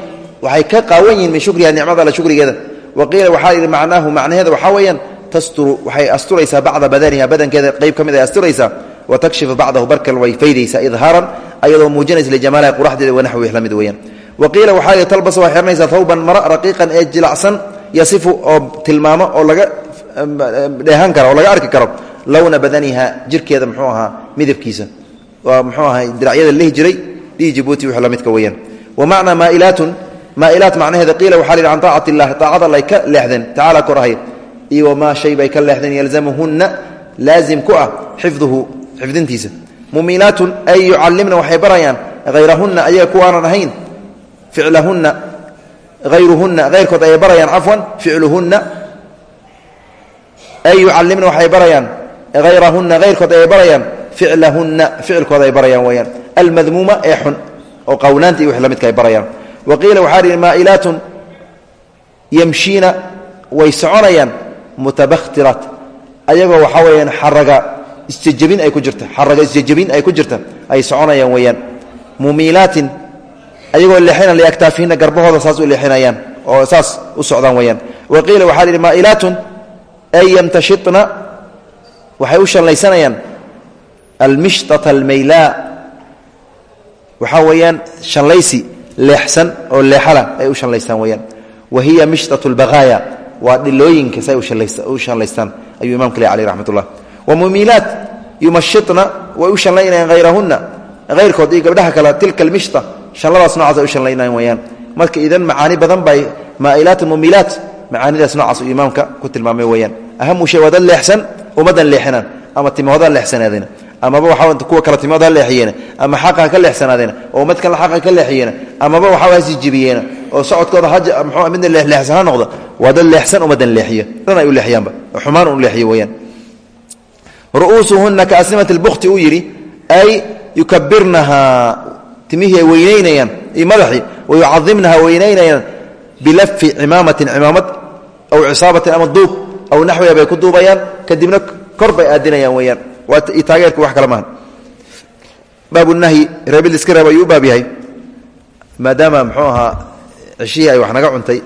waxay ka qaawan yihiin min shukriha nicmada alle shukrigeeda wa qiila waxaa yidhi macnaahu macnaheeda waxaa weeyaan tasturu waxay asturaysaa bacda badaniha badankeeda qayb ka mid ay asturaysaa wa takshifu bacdahu barkan way faydaysaa idhaaran ayadoo muujinaysa lijamaaliha quraxdeeda wanaxwi wix la mid weeyaan. Wa qiila waxaa yidhi talbas waxay xihanaysaa thawban mara raqiiqan ee jilacsan yasifu oo tilmaamo oo laga dheehan karo oo laga arki karo lowna badaniha jirkeeda muxuu ahaa midabkiisa. Waa maailaat macnaheeda qiila waxaa la yidhi can taacati illahi taacada allay ka leexdeen tacaala kor ahay iyo wamaa shay bay ka leexdeen yalzamuhunna laazim ku ah xifduhu xifdintiisa. Mumilaatun ay yucalimna waxay barayaan hayrahunna ayaga kuwaanan ahayn ficlahunna ayruhunna ayrkood ayay barayaan cafwan ficluhunna ay yucalimna waxay barayaan hayrahunna ayrkood ayay barayaan ficlahunna ficilkooda ay barayaan weyaan almadmuuma ee xun oo qawlaanta iyo wix ay barayaan wa qiila waxaa ihi maailaatun yamshiina way soconayaan mutabakhtiraat ayagoo waxaa weyaan xaraga isjejebin ay ku jirta xaraga isjejebin ay ku jirta ay soconayaan weyaan mumiilaatin ayagoo leexina liaktaafihinna garbahooda saas u leexinayaan oo saas u socdaan weyaan wa qiila waxaa yidhi maailaatun ay yamtashitna weeyaan leexsan oo leexala ay u shallaystaan weyaan wa hiya mishtatu lbaqaaya waa say u shallaystaan ayuu imamka le aleh raxmat ullah wa mumiilaat yumashitna way u shallaynayaan hayrahunna hayrkood iyo gabdhaha kale tilka almishta shalladaas nocaas ay u shallaynayan weyaan marka idan macaani badan bay maailaat mumiilaat macaanidaas noocaas uu imaamka ku tilmaamay weyaan ahamu shay waa dad leexsan ummadan leexinaan ama timahoodaa leexsanaadeen amaba waxaa kuwa kale timahooda ha leexiyeen ama xaqa ka leexsanaadeen oo ummad kale xaqa ka leexiyeen amaba waxaa ha sijibiyeen oo socodkooda ha mxuu midna leexleexsan ha noqdo waa dad leexsan ummadan leexiya dhan ay u leexiyaanba xumaan u leexiyo weyaan ru'uusuhunna kaasnimat lbukti uu yidhi ay yukabirnahaa timihii ay weynaynayaan iyo madaxii wayucadimnaha weynaynayaan bilafi cimaamatin cimaamad aw cisaabatin ama duub aw naxwiha bay ku duubayaan kadibna kor aadinayaan weyaan waa taageerka wax kale maaha baabunahyi reebid iska reeb ayuu u baab yahay. Maadaama muxuu ahaa ceshihii ay wax naga cuntay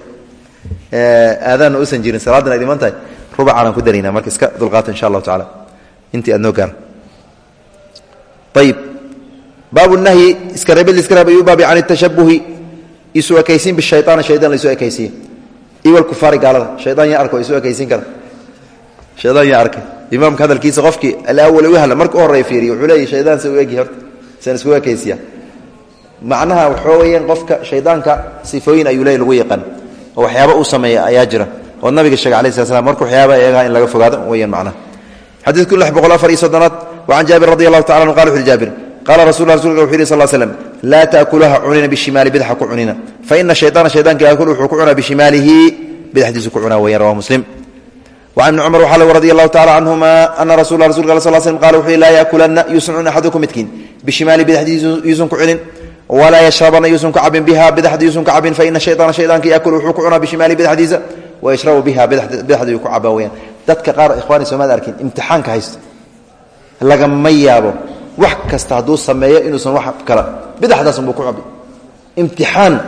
aadaanna usan jirin salaadana ay dhiman tahay rubacaanaan ku daraynaa marka iska dulqaata insha allahu tacala intii aad noo gaara ayib baabunahyi iska reebid iska reeb ayuu u baab yahay can tashabuhi isu ekaysiin bishayaan shaydan la isu ekaysiiye iwalkufaari gaalada. Shayaan yaa arko isu ekaysiin kara. Shayaan yaa arkay imaamka hadalkiisa qofkii alawal u hadla marka u horreya fiiriy wuxuu leeyahy shaydaan sa u egi horta san isku ekaysiya macnaha waxaa weeyaan qofka shaydaanka sifooyin ayuu leey lagu yaqaan oo waxyaaba uu sameeya ayaa jira. Oo nabiga sheegay alai slat slam marka waxyaaba eegaha in laga fogaado weyaan macnaha. Xadiidku lix boqol afar iyo soddonaad wacan jaabir radi allahu tacala anu qala wuxu uhi jaabir qaala rasul rasulka wuxu yidhi sal slam laa taakuluha cunina bishimaali bidxa ku cunina fa ina shayطaana shaydaanka yaakulu wuxuu ku cunaa bishimaalihi bidxdiisu ku cunaa weyan rawa muslim an ibn cumar waxaa lg radi allahu tacala canhuma ana rasul rasulka al sal slm qala wuxuu laa yaakulanna yuusan cun axaduku midkiin bishimaali bidaxdii yuusan ku celin walaa yashrabanna yuusan ku cabin biha bidaxdii yuusan ku cabin faina shayطaana shayطaanka yaakulu wuxuu ku cunaa bishimaali bidaxdiisa wayashrabu biha bidaxda yuu ku cabaa weyaan dadka qaar ikhwaani soomaad arkin imtixaanka haysta lagama yaabo wax kasta hadduu sameeyo inuusan wax kala bidaxdaasunbuu ku cabi imtixaan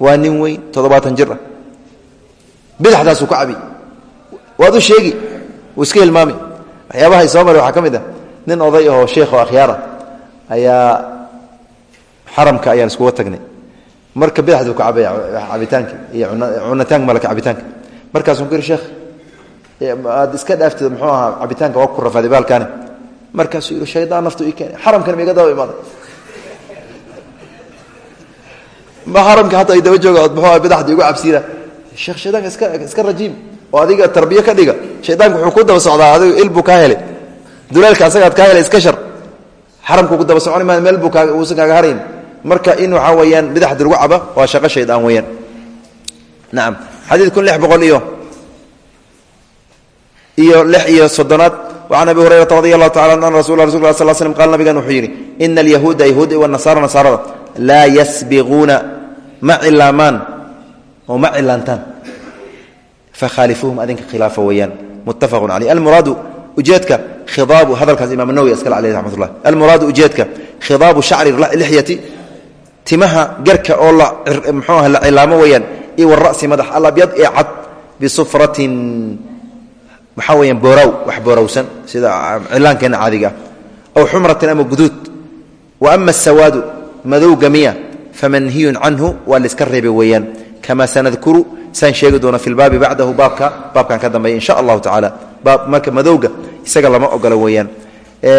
waa nin weyn toddobaatan jir ah bidaxdaasuu ku cabi waad u sheegi. Wuu iska hilmaami waxyaabaha soo mari waxaa ka mid ah. Nin oday ahoo sheekh oo akhyaara ayaa xaramka ayaan iskuga tagnay. Marka bidaxduu ka cabaya cabitaanka iyo cunitaanka malaka cabitaanka. Markaasuu ku yidhi sheekh aad iska dhaaftid muxuu ahaa cabitaanka waa ku rafaaday baalkaani markaasuu yidhi shaydaan naftu ii keenay. Xaramkan miga daba imaaday. Ma xaramka hataa ay daba jooga ood muxuu aha bidaxda igu cabsiina sheekh shaydaanka iska iska rajiim oo adiga tarbiye ka dhiga shaydaanku wuxuu ku daba socdaa adigu il buu kaa helay. Duleelka asagaad kaa helay iska shar. Xaramku ku daba soconi maa meel buu kaa uusan kaaga marka in waxaa weeyaan bidaxda lagu caba waa shaqo shaydaan weeyaan. Nacam xadiid kun lix boqol iyo iyo lix iyo soddonaad. Wacan abi hurayrata radi allahu tacala an rasul rasul la sal slm qala nabigan wuxuu yidhi ina alyahuuda yahuud wanasaara nasaarada laa yasbiquuna ma cilaamaan oo ma cilaantaan fahaalifuuhum adinka khilaafa weeyaan muttafaqu caleyh almuraadu ujeedka khidaabu hadalkaas imaam nawowi askale caleyh raxmat ullah almuraadu ujeedka khidaabu shacri lixyati timaha garka oo la mxuu aha la cilaamo weeyaan iyo wara'si madax alabyad ee cad bisufratin waxaa weyaan booraw wax boorowsan sida cilaankeenna caadiga ah aw xumratin ama guduud wa ama asawaadu madowga miya famanhiyun canhu waa laiska reebay weeyaan kama sanadkuru saan sheegi doona fi lbaabi bacdahu baabka baabkan ka dambeeya insha allahu tacaala baab marka madowga isaga lama ogola weeyaan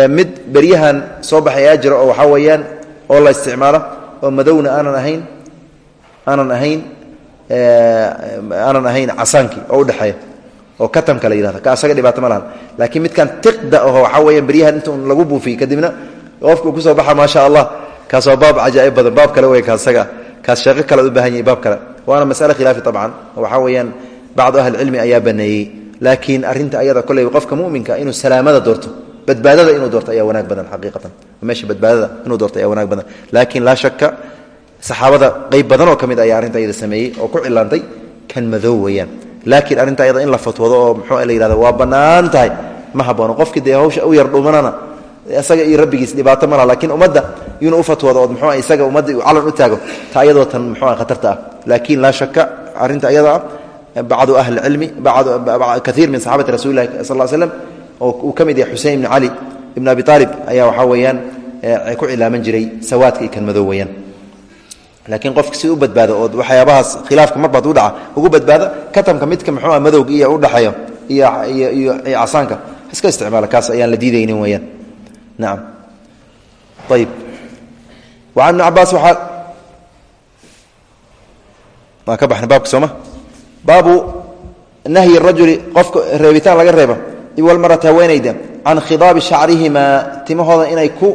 mid beryahan soo baxay ayaa jira oo waxaa weeyaan oo la isticmaalo oo madowna aanan ahayn aanan ahayn aanan ahayn casaankii oo udhexeeya oo katamka la yihahda ka asaga dhibaato ma lahan laakiin midkan tiqda aho waxaa weeyaan beryahan inta un lagu buufiy kadibna qofku ku soo baxa maa sha allah kaas waa baab cajaa'ib badan baab kale wey kaasaga kaas sheeqo kale u baahan yahay baab kale waana masale khilaafi abcan waxaa weeyaan bacdu ahlicilmi ayaa baneeyey laakiin arinta ayada koley qofka muminka inuu salaamada doorto badbaadada inuu doorto ayaa wanaag badan xaqiiqatan. Meesha badbaadada inuu doorto ayaa wanaag badan. Laakiin laa shaka saxaabada qayb badan oo ka mid ayaa arrinta ayada sameeyey oo ku cilaantay kan madow weeyaan. Laakiin arrinta ayada in la fatwado oo muxuu la yihahda waa bannaan tahay. Ma haboono qofkii dee hawsha u yar dhumanana isaga iyo rabbigiis dhibaato malaha lakiin ummadda inuu u fatwado ood muxua isaga ummadda calan u taago. Ta ayadoo tan muxua khatarta ah. Laakiin laa shaka arrinta ayada ah bacdu ahli cilmi kaiir min saxaabati rasuli lahi sal l slam oo uu ka mid yahay xusein ibn cali ibn abi aalib ayaa waxaa weeyaan ku cilaaman jiray sawaadka iyo kan madow weyaan laakiin qofka si u badbaado oo waxyaabahaas khilaafka marbaad u dhaca ugu badbaada katamka midka muxuua madowga iyo udhaxeeyo iyo casaanka iska isticmaala kaas ayaan la diidaynin weyaan naam. Ayib ibn cabaas waxaa waan ka baxnay baabka sooma? Baabu nahyi rajuli qofka reebitaan laga reeba iwalmarati haweenayda can khidaabi shacrihimaa timahooda inay ku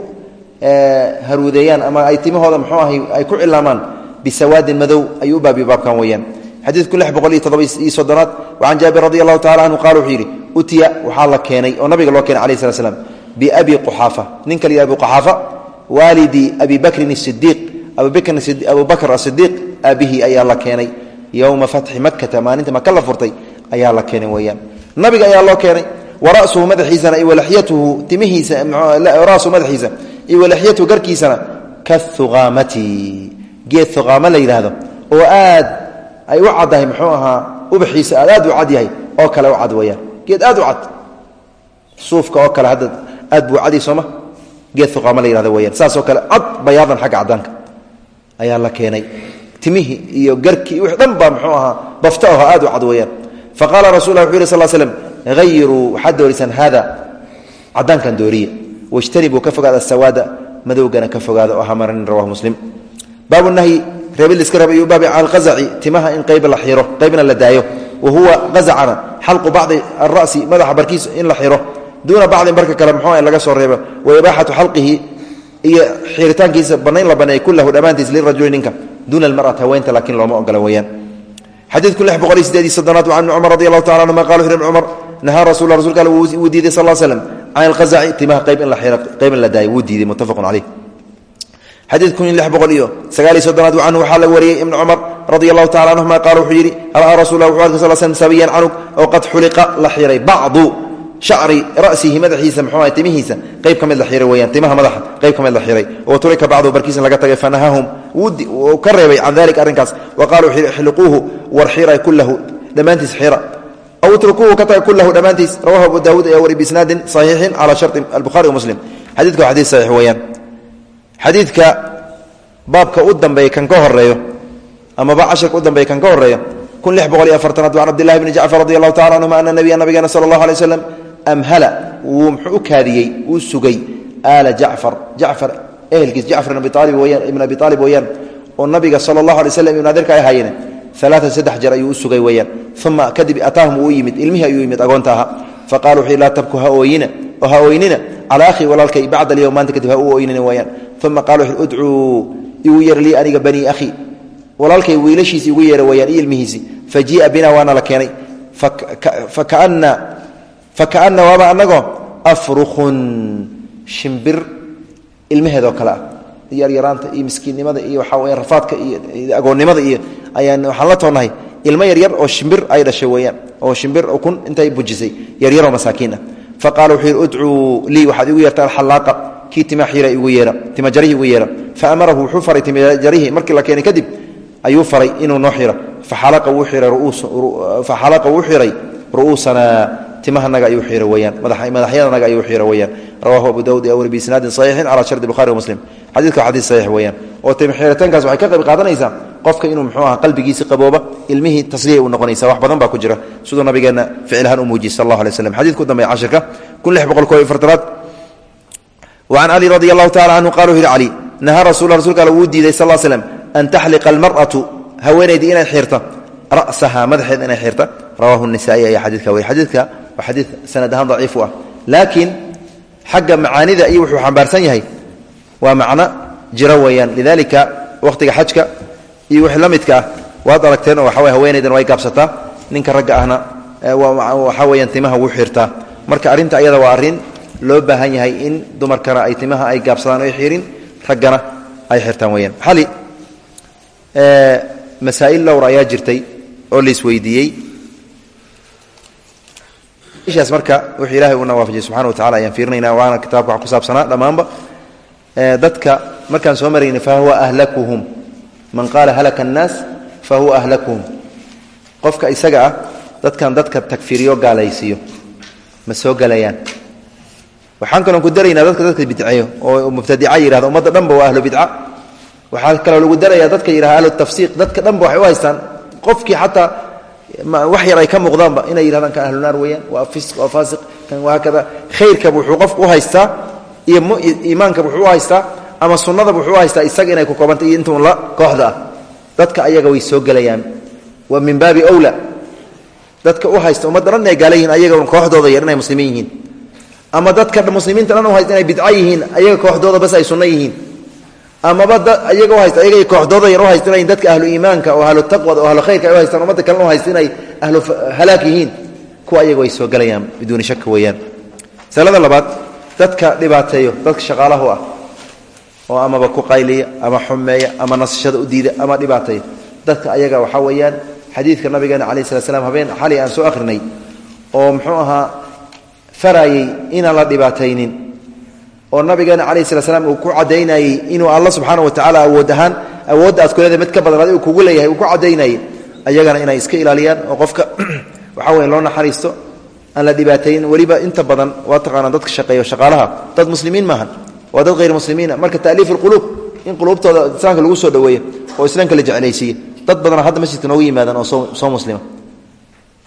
haruudeeyaan ama ay timahooda mxuu ahay ay ku cilaamaan bisawaadin madow ayuu u baabiyo baabkan weeyaan. Xadiidku lix boqol iyo todoba iyo soddonaad wacan jaabir radi allahu tacala canhu qaala wuxuu yidhi utiya waxaa la keenay oo nabiga loo keenay alayh slat slam biabi quxaafa. Ninka waalidi abi bakrin sidiiq abu bakr asidiiq aabihii ayaa la keenay. Yowma fatxi makata maalinta maka la furtay ayaa la keenay weyaan nabiga ayaa loo keenay warasuhu madaxiisana iwalaxyatuhu timihiisa rasuhu madaxiisa iwalaxyatuhu garkiisana kauqaamati geed huqaamo la yidhaahdo oo aad ay u caddahay muxuu ahaa ubaxiisa aad aad u cad yahay oo kale u cad weyaan geed aad u cad suufka oo kale hadda aad buu cadi sooma geed huqaamo la yihahdo weyaan saasoo kale cad bayaadan xagga caddaanka ayaa la keenay. Timihii iyo garkii wix dhan baa muxuu ahaa bafta aho aad u cad weyaan faqaala rasul wuxu yih sal slm hayiruu waxaad doorisaan haada caddaankan dooriya wajtanibuu ka fogaada asawaada madowgana ka fogaada oo hamarin rawahu muslim. Baabu nahyi reebil iska reeb ayuu baabi can alqazaci timaha in qayb la xiro qaybna la daayo. Wa huwa qazacana xalqu bacdi ara'si madaxa barkiisa in la xiro duuna bacdin barka kale muxuu laga soo reebo wa ibaaxatu xalqihi iyo xiritaankiisa banayn la baneey kulahu dhammaantiis lirajuli ninka duuna almar'ati haweenta laakiin looma ogola weeyaan. Xadiidku lix boqol iyo sideed iyo soddonaad can ibni cumar radi allahu tacala anhuma qala ibn cumar nahaa rasul rasulka alle wuu diiday sal slam can alqazaci timaha qayb in la xiro qayb in la daayo wuu diiday muttafaqun caleyh xadiid kun iyo lix boqol iyo sagaal iyo soddonaad canhu waxaa laga wariyey ibnu cumar radi allahu tacala canhuma qaala wuxuu yidhi ra'aa rasul wuxu arka sal slm sabiyan canug oo qad xuliqa la xiray bacdu shacri ra'sihi madaxiisa mxuu aha timihiisa qayb ka mid la xiray weyaan timaha madaxa qayb ka mid la xiray. Oo turika bacdu barkiisa laga tagay fanahaahum wuu ka reebay can dalika arrinkaas. Wa yidhi ixliquuhu war xira kullahu dhammaantiis xira. Aw itrukuuhu ka taga kulahu dhammaantiis rawahu abu daawuud ayaa wari biisnaadin saxiixin cala sharti albukhari wamuslim xadidka waa xadiis saxiix weeyaan. Xadiidka baabka u dambeeya kan ka horeeyo amaba casharka u dambeeya kan ka horeeyo kun lix boqol iyo afartanaad wa can cabdillahi bni jacfar radi allahu tacala canhuma ana nabiya nabigeena sala allahu alay waslam amhala wuu muxuu u kaadiyey wuu sugay aala jacfar. Jacfar ehelkiis jacfar ibn abi aalib weeyaan oo nabiga sala allahu alay waslam ibn adeerka ay haayeen alaatan saddex jeer ayuu u sugay weyaan uma kadib ataahum wuu yimid ilmihii ayuu yimid agoonta ahaa. Faqala wuxuu laa tabku ha ooyina oo ha ooynina calaa akhii walaalkay bacda alyowm maanta kadib ha u ooynina weyaan uma qala wuxu udcuu igu yeer lii aniga banii akhii walaalkay wiilashiisi igu yeera weyaan iyo ilmihiisi fajii'a bina waana la keenay fakaana waaba anagoo afrukhun shimbir ilmaheedoo kale ah. Yaryaraanta iyo miskiinnimada iyo waxaa weya rafaadka iyo agoonnimada iyo ayaan waxaan la toonahay ilmo yaryar oo shimbir ay dhashay weeyaan oo shimbir ukun intay bujisay yaryaroo masaakiin ah. Faqala wuxuu yidhi udcuu waxaad igu yeerta alxallaaqa kii tima xiira igu yeera timajarihii igu yeera faamarahu wuxuu faray markii la keenay kadib ayuu faray inuu noo xiro. Faxalaqa wuu xiray ru'uusanaa timahanaga ayuu xiray weyaan madaxyadanaga ayuu xiray weyaan rawahu abu dawud awri biisnaadin saxiixin cala shardi bukhari wamuslim xadiidka waa xadiis saxiix weyaan oo timxiritaankaas waxay ka qayb qaadanaysaa qofka inuu muxuu aha qalbigiisi qabooba ilmihii tasliya u noqonaysa wax badan baa ku jira. Siduu nabigeenna ficilhaan u muujiyey sal allah alay slam xadidka u dambeya cashirka kun lix boqol koo iyo fartanaad. Wacan cali radi allahu tacala canhu qala wuxu yidhi cali nahaa rasul rasulka al wuu diiday sal slm an taxliqa almar'atu. Haweenaydii inay xirto ra'saha madaxeed inay xirta rawahu nisaai ayaa xadiidka wariy xadiidka waa xadiid sanad ahaan daciif u ah. Laakiin xagga macaanida iyo wuxuu xambaarsan yahay waa macno jiro weeyaan. Lidalika wakhtiga xajka iyo wixii la midka ah waad aragteen oo waxaw haweenaydan way gaabsataa ninka ragga ahna waxaa weyaan timaha wuu xirtaa marka arrinta ayada waa arrin loo baahan yahay in dumarkana ay timaha ay gaabsadaan o xirin raggana ay xirtaan weyaan xali masaa'il dhowr ayaa jirtay oo la isweydiiyey ishaas marka wuxuu ilahay uuna waafajiyey subxana wa tacala ayaan fiirinayna waana kitaabka wax ku saabsanaa dhammaanba dadka markaan soo maraynay fahuwa ahlakuhum. Man qaala halaka annaas fahuwa ahlakuhum. Qofka isaga ah dadkan dadka tagfiriyo gaalaysiiyo. Ma soo gelayaan waxaan kaloon ku daraynaa dadka dadka bidceeyo oo mubtadica yihahda ummadda dhanba waa ahlu bidca. Waxaa kaloo lagu darayaa dadka yidhaha ahlu tafsiiq dadka dhanba waxay u haystaan. Qofkii xataa wax yar ay ka muuqdaanba inay yidhahdaan kan ahlu naar weeyaan waa waa faasiq kan wahaakada khayrkaba wuxuu qofku u haystaa iyo iimaankaba wuxuu u haystaa ama sunnadaba wuxuu u haystaa isaga inay ku koobantay iyo intuun la kooxda ah. Dadka ayaga way soo gelayaan. Waa min baabi wla dadka u haysta ummadda dhan inay gaala yihiin ayaga kooxdooda yar inay muslimiin yihiin. Ama dadka muslimiinta dhan u haysta inay bidca yihiin ayaga kooxdooda bas ay sunno yihiin amaba ayaga kooxdooda yar u haysta inay dadka ahlu iimaanka oo ahlu taqwada oo ahlu khayrka ay u ummadda kalena u inay ahlu halaag yihiin. Kuwa ayaga way soo gelayaan biduuni shaka weeyaan. Masalada labaad dadka dhibaateeyo dadka shaqaalahu ah oo amaba ku qayliya ama xumeeya ama nasashada u diida ama dhibaateeya dadka ayaga waxaa weeyaan xadiidka nabigeena calayi slat slam habeen xali aan soo akhrinay oo muxuu ahaa farayey inaan la dhibaataynin oo nabigeena calayh slat slam uu ku caddaynayey inuu alla subxaana wa tacala awood ahaan awoodda aad ku leedahay mid ka badan adi uu kugu leeyahay uu ku caddaynayey ayagana inay iska ilaaliyaan oo qofka waxaa weya loo naxariisto aan la dhibaataynin weliba inta badan waa taqaanaa dadka shaqeeyo shaqaalaha dad muslimiin maahan waa dad hayr muslimiina marka taaliif alquluub in quluubtooda islaamka lagu soo dhoweeyo oo islaamka la jeclaysiiye dad badana hadda masjidka noogu yimaadaan oo soo muslima.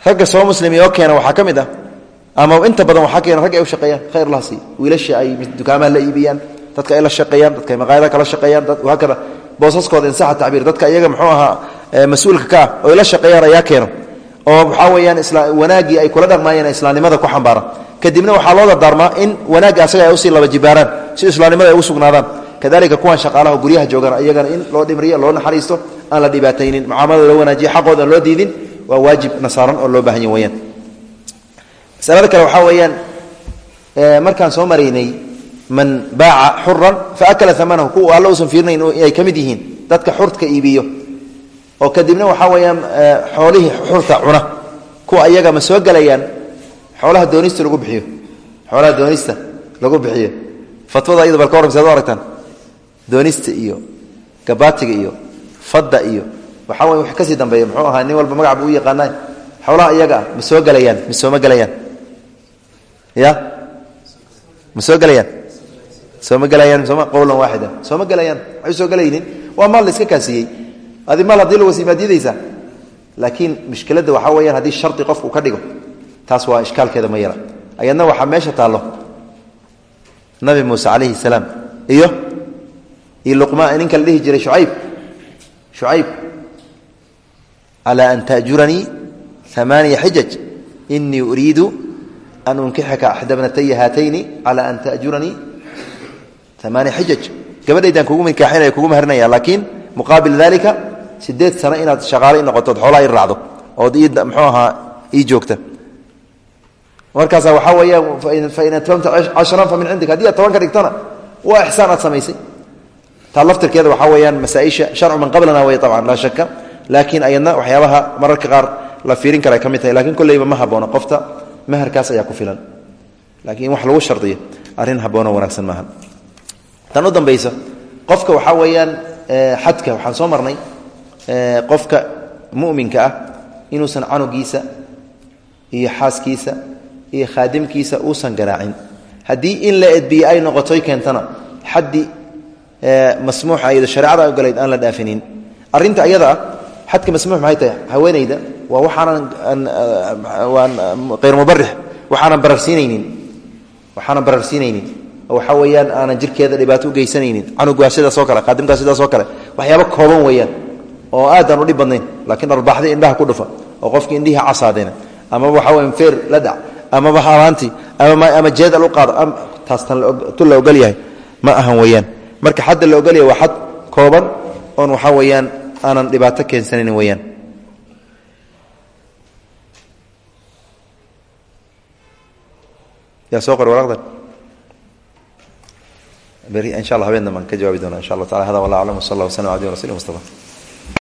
Ragga soo muslimi oo keena waxaa ka mid ah ama inta badan waxaa keena ragga ay u shaqeeyaan khayr laha siiy wiilasha ay dukaamaha la iibiyaan dadka ay la shaqeeyaan dadka ay maqaayadaha kala shaqeeyaan hakada boosaskooda insaxa tacbiir. Dadka iyaga muxuu ahaa mas'uulka ka ah oo ay la shaqeeyaan ayaa keeno. Oo waxaa weeyaan wanaaggii ay kula dhaqmaayeen islaamnimada ku xambaaran. Kadibna waxaa loo dardaarmaa in wanaagga asaga ay u sii laba jibaaraan si islaamnimada ay ugu sugnaadaan. Kadalika kuwan shaqaalaha guryaha joogaan iyagana in loo dhimriyo loo naxariisto aan la dhibaataynin. Mucaamalada loo wanaajiyo xaqooda aan loo diidin waa waajib nasaaran oo loo baahan ya weyaan masalada kale waxaa weeyaan markaan soo maraynay man baaca xuran faakala amanahu kuwa alla usan fiirinayn inay ka mid yihiin dadka xurtka iibiyo oo kadibna waxaa weeyaan xoolihii xurta cuna kuwa ayaga ma soo gelayaan xoolaha doonista lagu bixiyo xoolaha doonista lagu bixiyo fatwada iyada bal ka warram aragtaan doonista iyo gabaatiga iyo fadda iyo waxaa wey wax ka sii dambeeya muxuu ahaa nin walba magac buu u yaqaanaa xoolaha iyaga ma soo gelayaan ma sooma gelayaan ya ma soo gelayaan sooma gelayaan sooma qowlan waaxida? Sooma gelayaan waxay soo gelaynin waa maal la iska kaasiyey. Adi maal haddii lagu simaad diidaysaa laakiin mushkiladda waxaa weyaan haddii shardi qofku ka dhigo taas waa ishkaalkeeda ma yara. Ayadna waxaa meesha taallo. Nabi muuse calayhi salaam iyo iyo luqmaan ninka la dhihi jiray shucayb. Shucayb calaa an taajuranii amaaniya xijaj inii uriidu an unkixaka axda bnataya haatayni calaa an taajuranii amaaniya xijaj gabadhaydaan kugu minkaaxinaya kugu maharinaya laakiin muqaabil dalika sideed sano inaad shaqaale i noqoto od xoolaa i raacdo ood mxuu ahaa ii joogta markaasa waxaa weeyaan fain atmamta casharan fa min cindik haddii aad toban ka dhigtana waa ixsaan aad samaysay taa laftirkeeda waxaa weeyaan masaaisha sharcu man qablana way abcan laa shaka laakiin ayadna waxyaabaha mararka qaar la fiirin kara ay ka mid tahay lakiin kolleyba ma haboono qofta maharkaas ayaa ku filan. Lakiin in wax lagu shardiyo arrin haboono wanaagsan maaha tan u dambaysa qofka waxaa weeyaan xadka waxaan soo marnay qofka muminka ah inuusan canugiisa iyo xaaskiisa iyo khaadimkiisa uusan garaacin. Haddii in la edbiye ay noqotoy keentana xaddi masmuuxa iyado shareecada ogolayd aan la dhaafinin. Arrinta ayada ah xadka masmuux maxay tahay? Haweenayda waa waxaanan waan hayr mubarix waxaanan bararsiinaynin. Waxaanan bararsiinaynin. Waxa weeyaan aanan jirkeeda dhibaato u geysanaynin. Canugaa sidaasoo kale qaadimkaa sidaasoo kale. Waxyaaba kooban weeyaan oo aadaan u dhib badnayn laakiin arbaxdii indhaha ku dhufa oo qofkii indhihii casaadeen amaba waxa weya feer la dhac amaba habaantii ama jeedal u qaado taas tu la ogol yahay. Ma ahan weeyaan. Marka xadda la ogol yahay waa xad kooban oon waxaa weeyaan aanan dhibaato keensanayn weeyaan yaa soo qori waraqdan beri insha allah habeen damban ka jawaabi doona insha allah taala. Hada wallah aclam w sal allah w slm abdi rasul